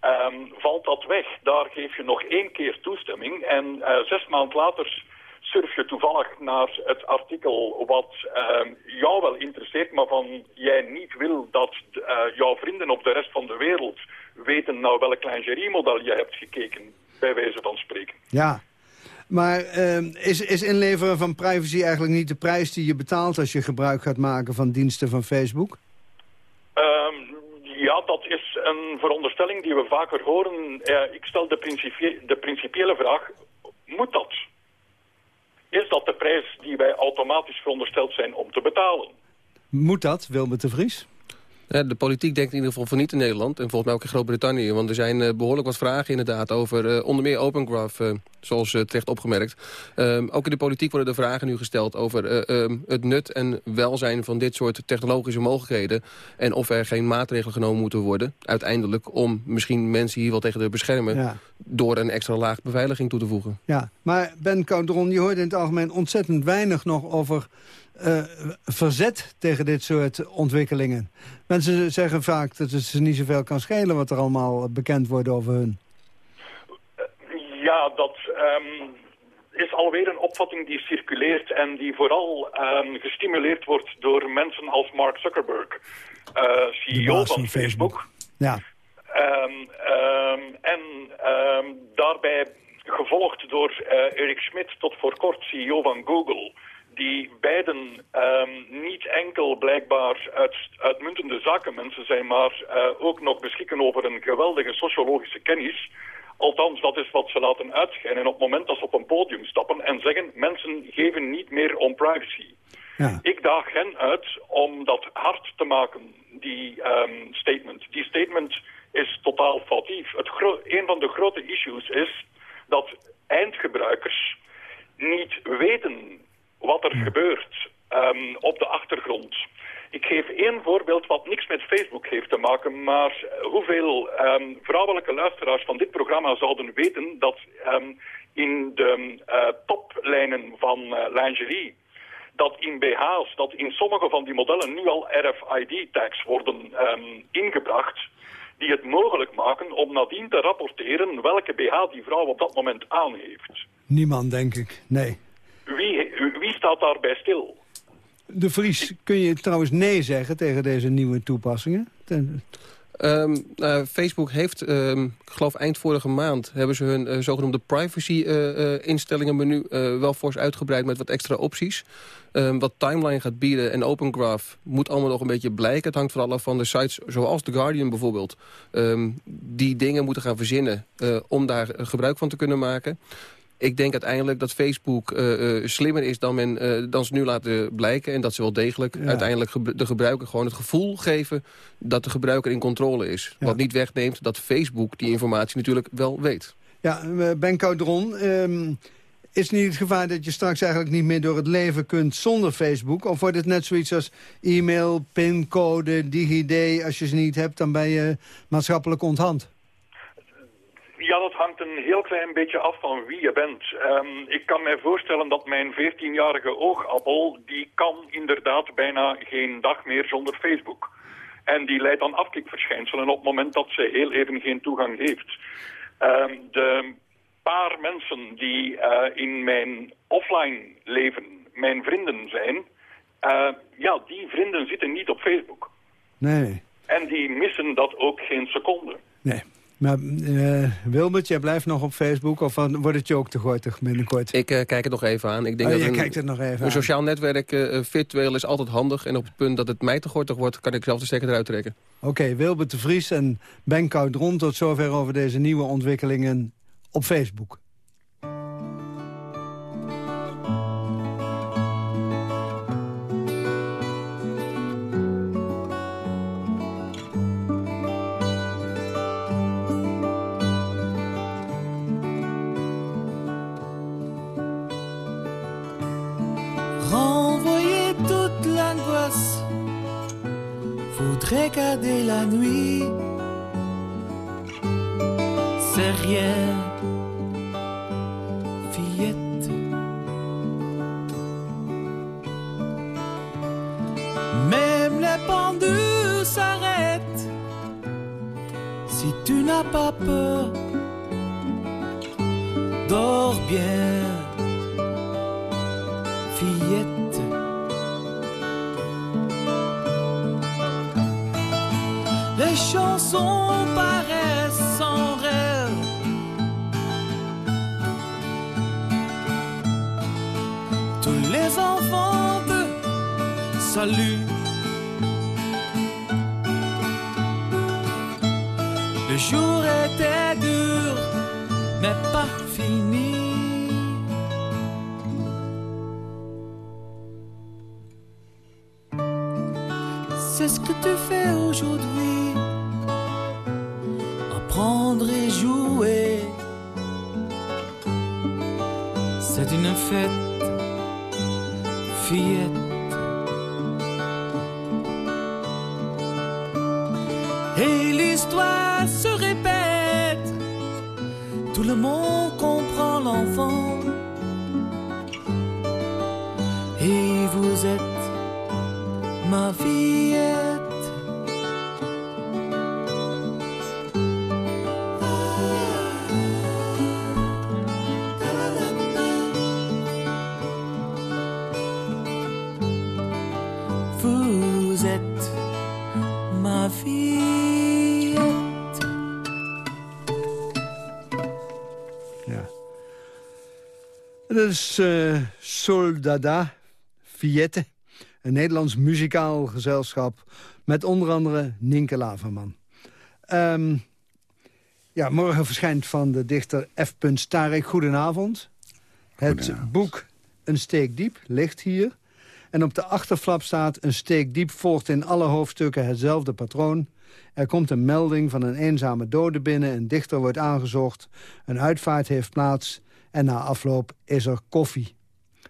um, valt dat weg. Daar geef je nog één keer toestemming en uh, zes maanden later surf je toevallig naar het artikel wat uh, jou wel interesseert, maar van jij niet wil dat uh, jouw vrienden op de rest van de wereld weten naar welk lingerie-model je hebt gekeken, bij wijze van spreken. Ja, maar uh, is, is inleveren van privacy eigenlijk niet de prijs die je betaalt... als je gebruik gaat maken van diensten van Facebook? Um, ja, dat is een veronderstelling die we vaker horen. Uh, ik stel de, principie de principiële vraag, moet dat? Is dat de prijs die wij automatisch verondersteld zijn om te betalen? Moet dat, Wilmer de Vries? De politiek denkt in ieder geval van niet in Nederland. En volgens mij ook in Groot-Brittannië. Want er zijn uh, behoorlijk wat vragen inderdaad over uh, onder meer Open Graph, uh, zoals terecht opgemerkt. Ehm, ook in de politiek worden er vragen nu gesteld over ehm, het nut en welzijn van dit soort technologische mogelijkheden. En of er geen maatregelen genomen moeten worden, uiteindelijk, om misschien mensen hier wel tegen te beschermen. Door een extra laag beveiliging toe te voegen. Ja, maar Ben Caudron, je hoort in het algemeen ontzettend weinig nog over uh, verzet tegen dit soort ontwikkelingen. Mensen zeggen vaak dat het ze niet zoveel kan schelen... wat er allemaal bekend wordt over hun. Ja, dat um, is alweer een opvatting die circuleert... en die vooral um, gestimuleerd wordt door mensen als Mark Zuckerberg... Uh, CEO van, Facebook. Ja. Um, en daarbij gevolgd door uh, Eric Schmidt, tot voor kort CEO van Google die beiden um, niet enkel blijkbaar uit, uitmuntende zakenmensen zijn, maar uh, ook nog beschikken over een geweldige sociologische kennis. Althans, dat is wat ze laten uitschijnen op het moment dat ze op een podium stappen en zeggen mensen geven niet meer om privacy. Ja. Ik daag hen uit om dat hard te maken, die um, statement. Die statement is totaal foutief. Het een van de grote issues is dat eindgebruikers niet weten wat er gebeurt um, op de achtergrond. Ik geef één voorbeeld wat niks met Facebook heeft te maken, maar hoeveel um, vrouwelijke luisteraars van dit programma zouden weten dat um, in de uh, toplijnen van uh, lingerie, dat in BH's, dat in sommige van die modellen nu al RFID-tags worden ingebracht, die het mogelijk maken om nadien te rapporteren welke BH die vrouw op dat moment aan heeft. Niemand, denk ik. Nee. Wie staat daarbij stil? De Vries, kun je trouwens nee zeggen tegen deze nieuwe toepassingen? Um, uh, Facebook heeft, um, ik geloof eind vorige maand... hebben ze hun uh, zogenoemde privacy-instellingenmenu uh, wel fors uitgebreid... met wat extra opties. Um, wat Timeline gaat bieden en Open Graph moet allemaal nog een beetje blijken. Het hangt vooral af van de sites zoals The Guardian bijvoorbeeld... die dingen moeten gaan verzinnen om daar gebruik van te kunnen maken ik denk uiteindelijk dat Facebook uh, uh, slimmer is dan, men, dan ze nu laten blijken. En dat ze wel degelijk uiteindelijk de gebruiker gewoon het gevoel geven... dat de gebruiker in controle is. Wat niet wegneemt dat Facebook die informatie natuurlijk wel weet. Ja, Ben Caudron... Um, is niet het gevaar dat je straks eigenlijk niet meer door het leven kunt zonder Facebook? Of wordt het net zoiets als e-mail, pincode, DigiD? Als je ze niet hebt, dan ben je maatschappelijk onthand. Ja, dat hangt een heel klein beetje af van wie je bent. Um, ik kan mij voorstellen dat mijn 14-jarige oogappel... die kan inderdaad bijna geen dag meer zonder Facebook. En die leidt aan afkikverschijnselen op het moment dat ze heel even geen toegang heeft. Um, de paar mensen die uh, in mijn offline leven mijn vrienden zijn... Uh, ja, die vrienden zitten niet op Facebook. Nee. En die missen dat ook geen seconde. Nee. Maar uh, jij blijft nog op Facebook of wordt het je ook te gortig binnenkort? Ik uh, kijk het nog even aan. Ik denk oh, dat een, kijkt het nog even Een sociaal netwerk uh, virtueel is altijd handig. En op het punt dat het mij te gortig wordt, kan ik zelf de stekker eruit trekken. Oké, okay, Wilbert de Vries en Ben Koudron tot zover over deze nieuwe ontwikkelingen op Facebook. La nuit. C'est rien Fillette. Même les pendules s'arrêtent. Si tu n'as pas peur Dors bien chansons paraissent sans rêve. Tous les enfants de salut. Le jour était dur mais pas fini. C'est ce que tu fais aujourd'hui. Et jouer. C'est une fête, fillette. Et l'histoire se répète. Tout le monde comprend l'enfant. Is uh, Soldada, Fillette. Een Nederlands muzikaal gezelschap met onder andere Nienke Laverman. Um, ja, morgen verschijnt van de dichter F. Starek Goedenavond. Het boek Een steek diep ligt hier. En op de achterflap staat... een steek diep volgt in alle hoofdstukken hetzelfde patroon. Er komt een melding van een eenzame dode binnen. Een dichter wordt aangezocht. Een uitvaart heeft plaats. En na afloop is er koffie.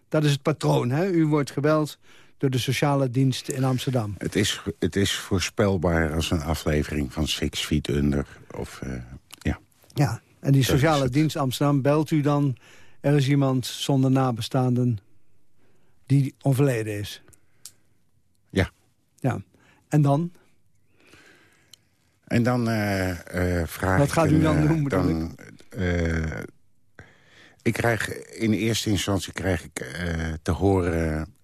Dat is het patroon, hè? U wordt gebeld door de sociale dienst in Amsterdam. Het is, het is voorspelbaar als een aflevering van Six Feet Under. Of, uh, ja. ja, en die sociale dienst Amsterdam belt u dan... er is iemand zonder nabestaanden die overleden is. Ja. Ja. En dan? En dan uh, uh, vraag Wat gaat u dan doen, dan, ik? krijg in eerste instantie krijg ik te horen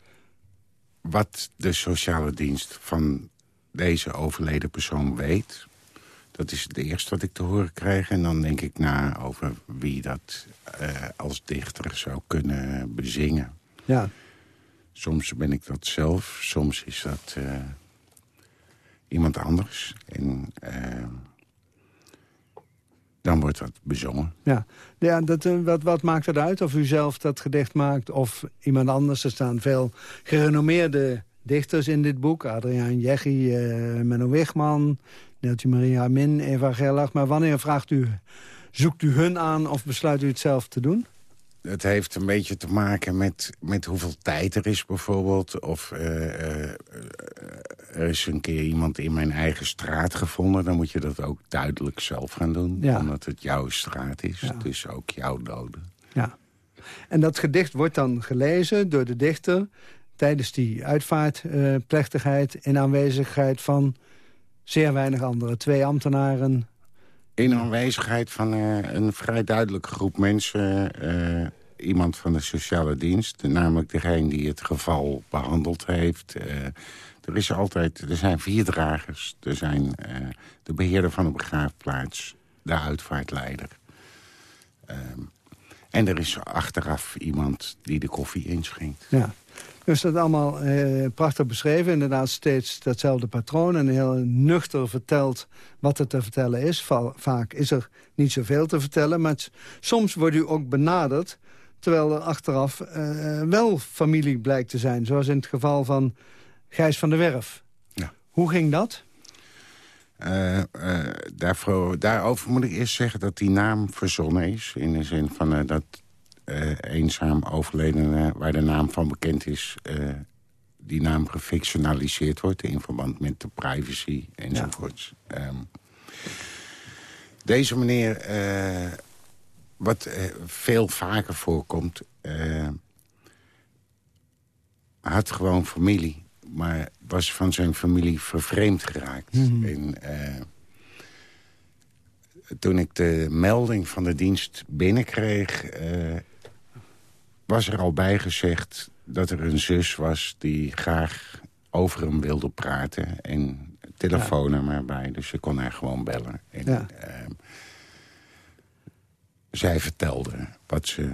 wat de sociale dienst van deze overleden persoon weet. Dat is het eerste wat ik te horen krijg. En dan denk ik na over wie dat uh, als dichter zou kunnen bezingen. Ja. Soms ben ik dat zelf, soms is dat uh, iemand anders. En dan wordt dat bezongen. Ja, ja dat, wat, wat maakt het uit of u zelf dat gedicht maakt of iemand anders? Er staan veel gerenommeerde dichters in dit boek. Adriaan Jeggi, uh, Menno Wigman, Neeltje Maria Min, Eva Gerlach. Maar wanneer vraagt u, zoekt u hun aan of besluit u het zelf te doen? Het heeft een beetje te maken met, met hoeveel tijd er is bijvoorbeeld. Of uh, uh, er is een keer iemand in mijn eigen straat gevonden. Dan moet je dat ook duidelijk zelf gaan doen. Ja. Omdat het jouw straat is, Ja. dus ook jouw doden. Ja. En dat gedicht wordt dan gelezen door de dichter... tijdens die uitvaartplechtigheid in aanwezigheid van zeer weinig anderen. Twee ambtenaren. In aanwezigheid van eh, een vrij duidelijke groep mensen... eh, iemand van de sociale dienst, namelijk degene die het geval behandeld heeft. eh, er, is altijd, er zijn vier dragers. Er zijn de beheerder van de begraafplaats, de uitvaartleider. Ehm, en er is achteraf iemand die de koffie inschenkt. Ja. Dus dat allemaal eh, prachtig beschreven. Inderdaad steeds datzelfde patroon. En heel nuchter vertelt wat er te vertellen is. vaak is er niet zoveel te vertellen. Maar soms wordt u ook benaderd... terwijl er achteraf eh, wel familie blijkt te zijn. Zoals in het geval van Gijs van der Werf. Ja. Hoe ging dat? Uh, daarvoor, daarover moet ik eerst zeggen dat die naam verzonnen is. In de zin van dat eenzaam overledene, waar de naam van bekend is... die naam gefictionaliseerd wordt in verband met de privacy enzovoorts. Ja. Ehm, deze meneer, wat veel vaker voorkomt... had gewoon familie maar was van zijn familie vervreemd geraakt. Mhm. en, eh, toen ik de melding van de dienst binnenkreeg... Uh, was er al bij gezegd dat er een zus was... die graag over hem wilde praten. En telefoonnummer ja. bij, dus je kon haar gewoon bellen. En, ja. uh, zij vertelde wat ze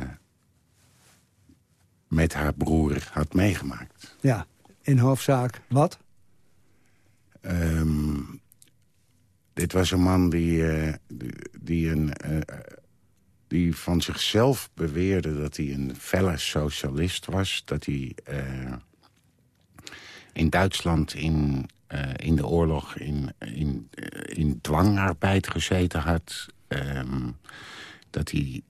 met haar broer had meegemaakt. Ja in hoofdzaak wat? Um, dit was een man die, uh, die, een, uh, die van zichzelf beweerde dat hij een felle socialist was. Dat hij uh, in Duitsland in, in de oorlog in, in, in dwangarbeid gezeten had. Um, dat hij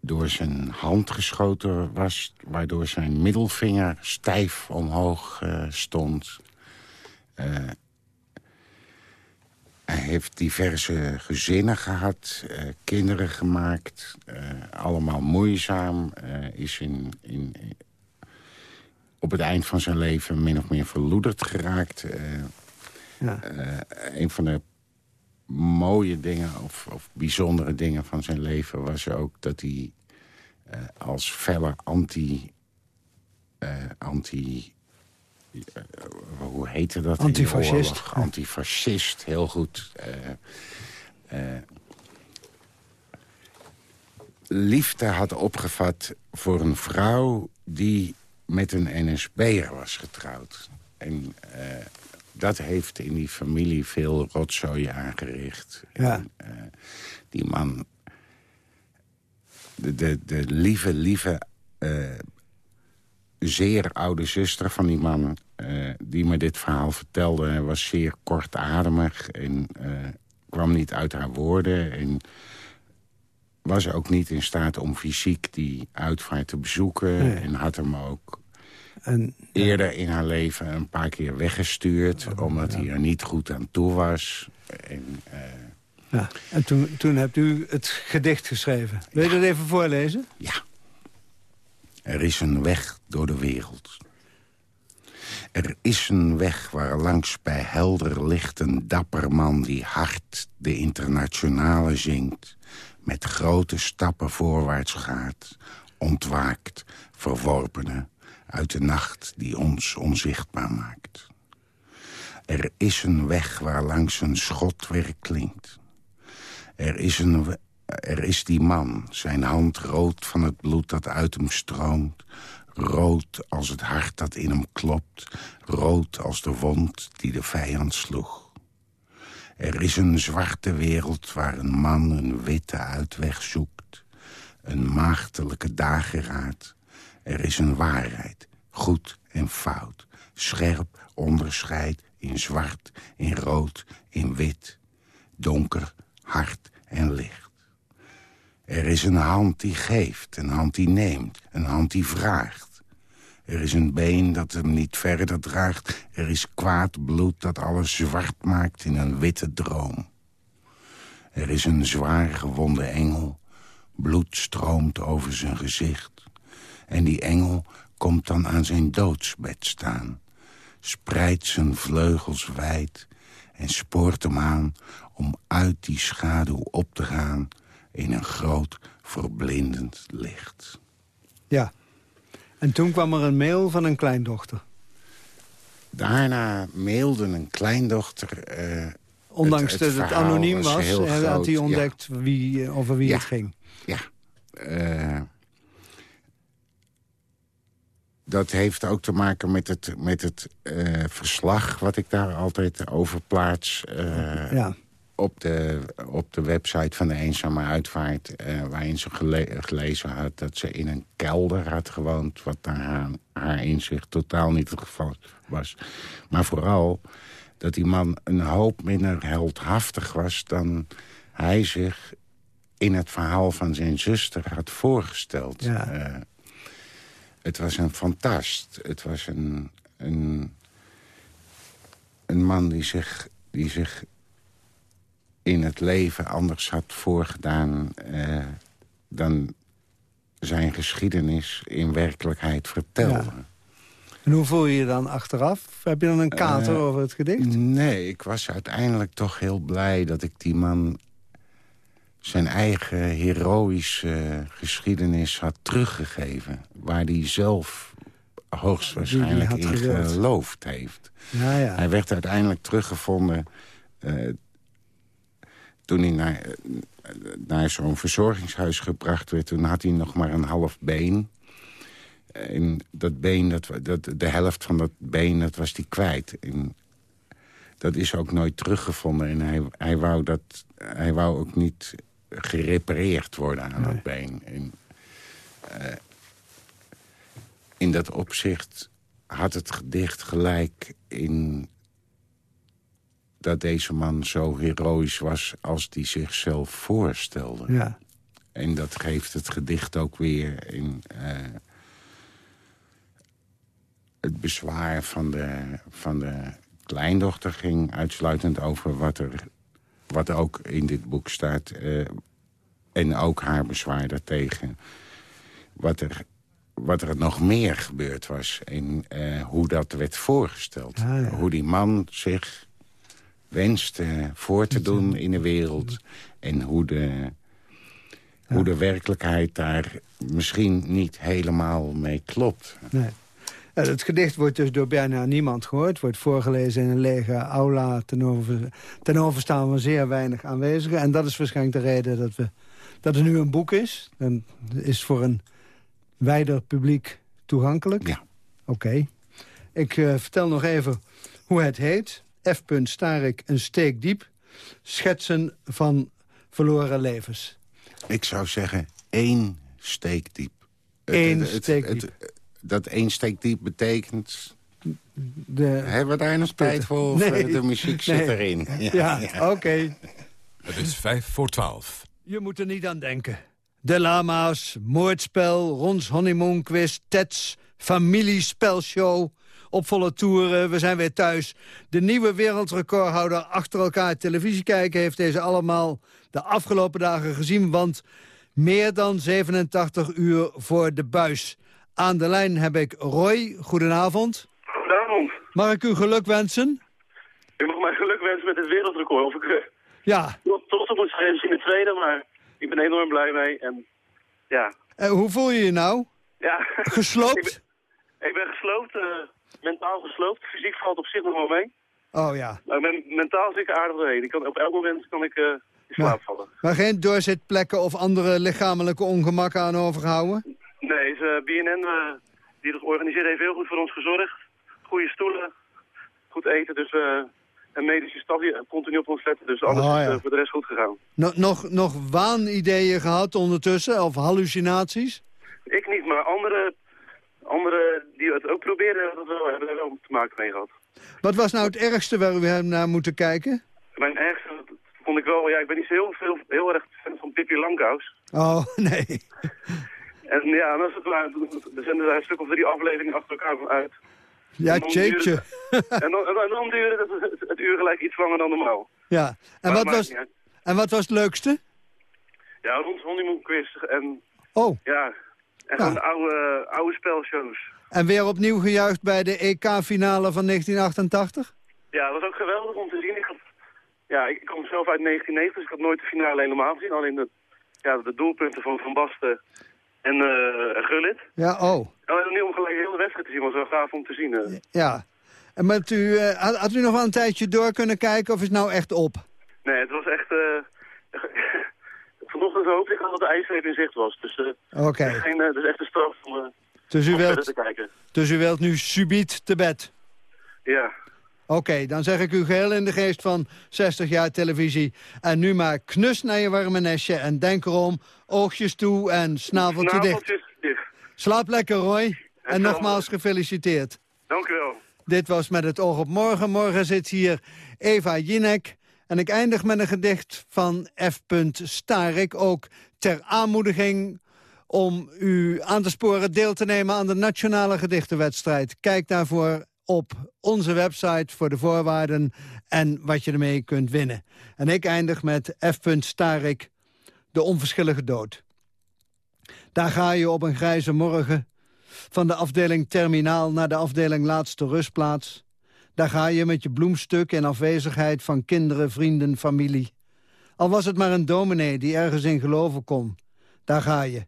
door zijn hand geschoten was... waardoor zijn middelvinger stijf omhoog stond. Hij heeft diverse gezinnen gehad, uh, kinderen gemaakt. allemaal moeizaam. is in, in, op het eind van zijn leven min of meer verloederd geraakt. Ja. een van de mooie dingen of, of, bijzondere dingen van zijn leven... was ook dat hij als felle anti... Anti hoe heette dat? Antifascist. Antifascist, heel goed. liefde had opgevat voor een vrouw die met een NSB'er was getrouwd. En dat heeft in die familie veel rotzooi aangericht. Ja. En, die man... De, de, de lieve, lieve... Zeer oude zuster van die man... Uh, die me dit verhaal vertelde... was zeer kortademig en kwam niet uit haar woorden... en was ook niet in staat om fysiek die uitvaart te bezoeken... Nee. en had hem ook en, Eerder in haar leven een paar keer weggestuurd... Oh, omdat ja. hij er niet goed aan toe was. En, uh... ja. en toen, toen hebt u het gedicht geschreven. Wil je dat even voorlezen? Ja. Er is een weg door de wereld. Er is een weg waar langs bij helder licht een dapper man... die hard de internationale zingt... met grote stappen voorwaarts gaat, ontwaakt, verworpene uit de nacht die ons onzichtbaar maakt. Er is een weg waar langs een schot weer klinkt. Er is, een, er is die man, zijn hand rood van het bloed dat uit hem stroomt... rood als het hart dat in hem klopt... rood als de wond die de vijand sloeg. Er is een zwarte wereld waar een man een witte uitweg zoekt. Een maagdelijke dageraad er is een waarheid, goed en fout. Scherp onderscheid in zwart, in rood, in wit. Donker, hard en licht. Er is een hand die geeft, een hand die neemt, een hand die vraagt. Er is een been dat hem niet verder draagt. Er is kwaad bloed dat alles zwart maakt in een witte droom. Er is een zwaar gewonde engel. Bloed stroomt over zijn gezicht. En die engel komt dan aan zijn doodsbed staan. Spreidt zijn vleugels wijd en spoort hem aan... om uit die schaduw op te gaan in een groot verblindend licht. Ja, en toen kwam er een mail van een kleindochter. Daarna mailde een kleindochter... Uh, Ondanks het dat het anoniem was was, eh, had groot, hij ja. ontdekt wie, eh, over wie Ja. het ging. Ja. Eh, dat heeft ook te maken met het, met het eh, verslag... wat ik daar altijd over plaats... eh, Ja. Op, de, op de website van de Eenzame Uitvaart... eh, waarin ze gele- gelezen had dat ze in een kelder had gewoond... wat naar haar, haar inzicht totaal niet het geval was. Maar vooral dat die man een hoop minder heldhaftig was... dan hij zich in het verhaal van zijn zuster had voorgesteld. Ja. Eh, het was een fantast. Het was een, een, een man die zich, die zich in het leven anders had voorgedaan... eh, dan zijn geschiedenis in werkelijkheid vertelde. Ja. En hoe voel je je dan achteraf? Heb je dan een kater Eh, over het gedicht? Nee, ik was uiteindelijk toch heel blij dat ik die man zijn eigen heroïsche geschiedenis had teruggegeven. Waar hij zelf hoogstwaarschijnlijk in geloofd heeft. Ja, ja. Hij werd uiteindelijk teruggevonden eh, toen hij naar, eh, naar zo'n verzorgingshuis gebracht werd. Toen had hij nog maar een half been. En dat been, dat, de helft van dat been, dat was hij kwijt. En dat is ook nooit teruggevonden. En hij, hij, wou, dat, hij wou ook niet gerepareerd worden aan dat been. En, eh, in dat opzicht had het gedicht gelijk in dat deze man zo heroïs was als die zichzelf voorstelde. Ja. En dat geeft het gedicht ook weer in eh, het bezwaar van de, van de kleindochter ging uitsluitend over wat er wat ook in dit boek staat. eh, en ook haar bezwaar daartegen. Wat er, wat er nog meer gebeurd was. En eh, hoe dat werd voorgesteld. Ah, ja. Hoe die man zich wenste voor te doen in de wereld. En hoe de, hoe de werkelijkheid daar misschien niet helemaal mee klopt. Nee. Ja, het gedicht wordt dus door bijna niemand gehoord. Wordt voorgelezen in een lege aula ten, over, ten overstaan van zeer weinig aanwezigen. En dat is waarschijnlijk de reden dat, we, dat er nu een boek is. En is voor een wijder publiek toegankelijk. Ja. Oké. Ik eh, vertel nog even hoe het heet. F. Starik, een steek diep. Schetsen van verloren levens. Ik zou zeggen één steek diep. Eén het- het- steek het- diep. dat één steek diep betekent... De... Hebben we daar nog tijd voor? Of Nee. eh, de muziek zit Nee. erin? Ja, oké. Het is vijf voor twaalf. Je moet er niet aan denken. De lama's, moordspel, Rons honeymoon quiz, Teds, familiespelshow... op volle toeren, we zijn weer thuis. De nieuwe wereldrecordhouder achter elkaar televisie kijken... heeft deze allemaal de afgelopen dagen gezien... want meer dan 87 uur voor de buis. Aan de lijn heb ik Roy. Goedenavond. Goedenavond. Mag ik u geluk wensen? U mag mij geluk wensen met het wereldrecord. Of ik eh, Ja. trots op moet zijn is in de tweede, maar ik ben enorm blij mee. En ja, En hoe voel je je nou? ja. Gesloopt? ik, ben, ik ben gesloopt, eh, mentaal gesloopt. Fysiek valt op zich nog wel mee. Oh ja. Maar ik ben mentaal zeker aardig doorheen. Ik kan, op elk moment kan ik eh, in slaap vallen. Maar geen doorzitplekken of andere lichamelijke ongemakken aan overgehouden? Nee, is, eh, BNN eh, die het organiseert heeft heel goed voor ons gezorgd. Goede stoelen, goed eten, dus... eh en medische staf die continu op ons letten. Dus alles Oh, is ja. eh, voor de rest goed gegaan. Nog, nog, nog waanideeën gehad ondertussen? Of hallucinaties? Ik niet, maar anderen andere die het ook proberen, hebben, dat wel, hebben er wel te maken mee gehad. Wat was nou het ergste waar hem naar moeten kijken? Mijn ergste vond ik wel, ja, ik ben niet zo heel, veel, heel erg fan van Pippi Langkous. Oh, nee. En ja, dan het maar, er zijn er een stuk of drie afleveringen achter elkaar van uit. Ja, En dan tjeetje. duurde- En dan, en dan, duurde het, het, het uur gelijk iets langer dan normaal. Ja. En Maar wat, was, en wat was het leukste? Ja, rond honeymoon quiz en Oh, ja, en Ja. gewoon oude, oude spelshows. en weer opnieuw gejuicht bij de EK-finale van 1988? Ja, dat was ook geweldig om te zien. Ik, had, ja, ik kom zelf uit 1990, dus ik had nooit de finale helemaal gezien. Alleen de, ja, de doelpunten van Van Basten en eh Gullit. Ja, oh. Alleen nu om gelijk heel de wedstrijd te zien was wel gaaf om te zien. eh. Ja. En met u, eh, had, had u nog wel een tijdje door kunnen kijken of is het nou echt op? Nee, het was echt... vanochtend hoopte ik al dat de ijsstreep in zicht was. Dus eh is geen, eh, is echt een straf om, eh, Dus u om wilt- te kijken. Dus u wilt nu subiet te bed? Ja. Oké, dan zeg ik u geheel in de geest van 60 jaar televisie. En nu maar knus naar je warme nestje en denk erom, oogjes toe en snaveltje dicht. Dicht. Slaap lekker, Roy. En hetzelfde. nogmaals gefeliciteerd. Dank u wel. Dit was Met het oog op morgen. Morgen zit hier Eva Jinek. En ik eindig met een gedicht van F. Starik. Ook ter aanmoediging om u aan te sporen deel te nemen aan de Nationale Gedichtenwedstrijd. Kijk daarvoor op onze website voor de voorwaarden en wat je ermee kunt winnen. En ik eindig met F. Starik, de onverschillige dood. Daar ga je op een grijze morgen van de afdeling terminaal naar de afdeling laatste rustplaats. Daar ga je met je bloemstuk in afwezigheid van kinderen, vrienden, familie. Al was het maar een dominee die ergens in geloven kon. Daar ga je.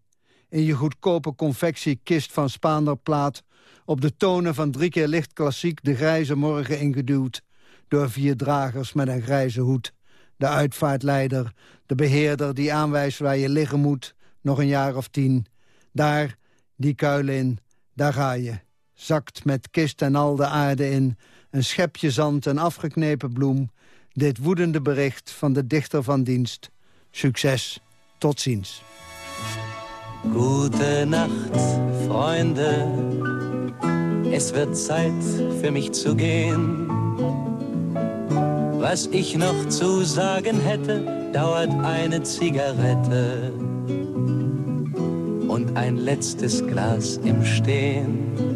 In je goedkope confectiekist van Spaanderplaat... op de tonen van drie keer licht klassiek de grijze morgen ingeduwd... door vier dragers met een grijze hoed. De uitvaartleider, de beheerder die aanwijst waar je liggen moet... nog een jaar of tien. Daar, die kuil in, daar ga je. Zakt met kist en al de aarde in. Een schepje zand en afgeknepen bloem. Dit woedende bericht van de dichter van dienst. Succes. Tot ziens. Gute Nacht, Freunde. Es wird Zeit für mich zu gehen. Was ich noch zu sagen hätte, dauert eine Zigarette und ein letztes Glas im Stehen.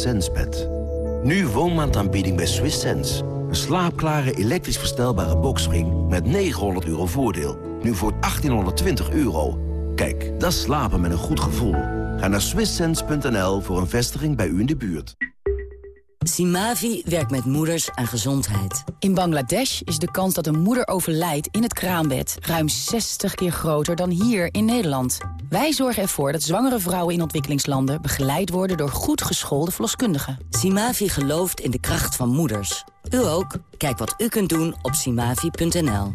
Sense. Nu woonmaandaanbieding bij Swiss Sense. Een slaapklare elektrisch verstelbare boxspring met 900 euro voordeel. Nu voor 1820 euro. Kijk, dat slapen met een goed gevoel. Ga naar swisssense.nl voor een vestiging bij u in de buurt. Simavi werkt met moeders aan gezondheid. In Bangladesh is de kans dat een moeder overlijdt in het kraambed... ruim 60 keer groter dan hier in Nederland. Wij zorgen ervoor dat zwangere vrouwen in ontwikkelingslanden... begeleid worden door goed geschoolde verloskundigen. Simavi gelooft in de kracht van moeders. U ook? Kijk wat u kunt doen op simavi.nl.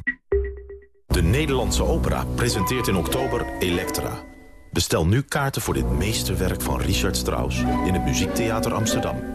De Nederlandse Opera presenteert in oktober Elektra. Bestel nu kaarten voor dit meesterwerk van Richard Strauss... in het Muziektheater Amsterdam.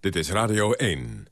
Dit is Radio 1.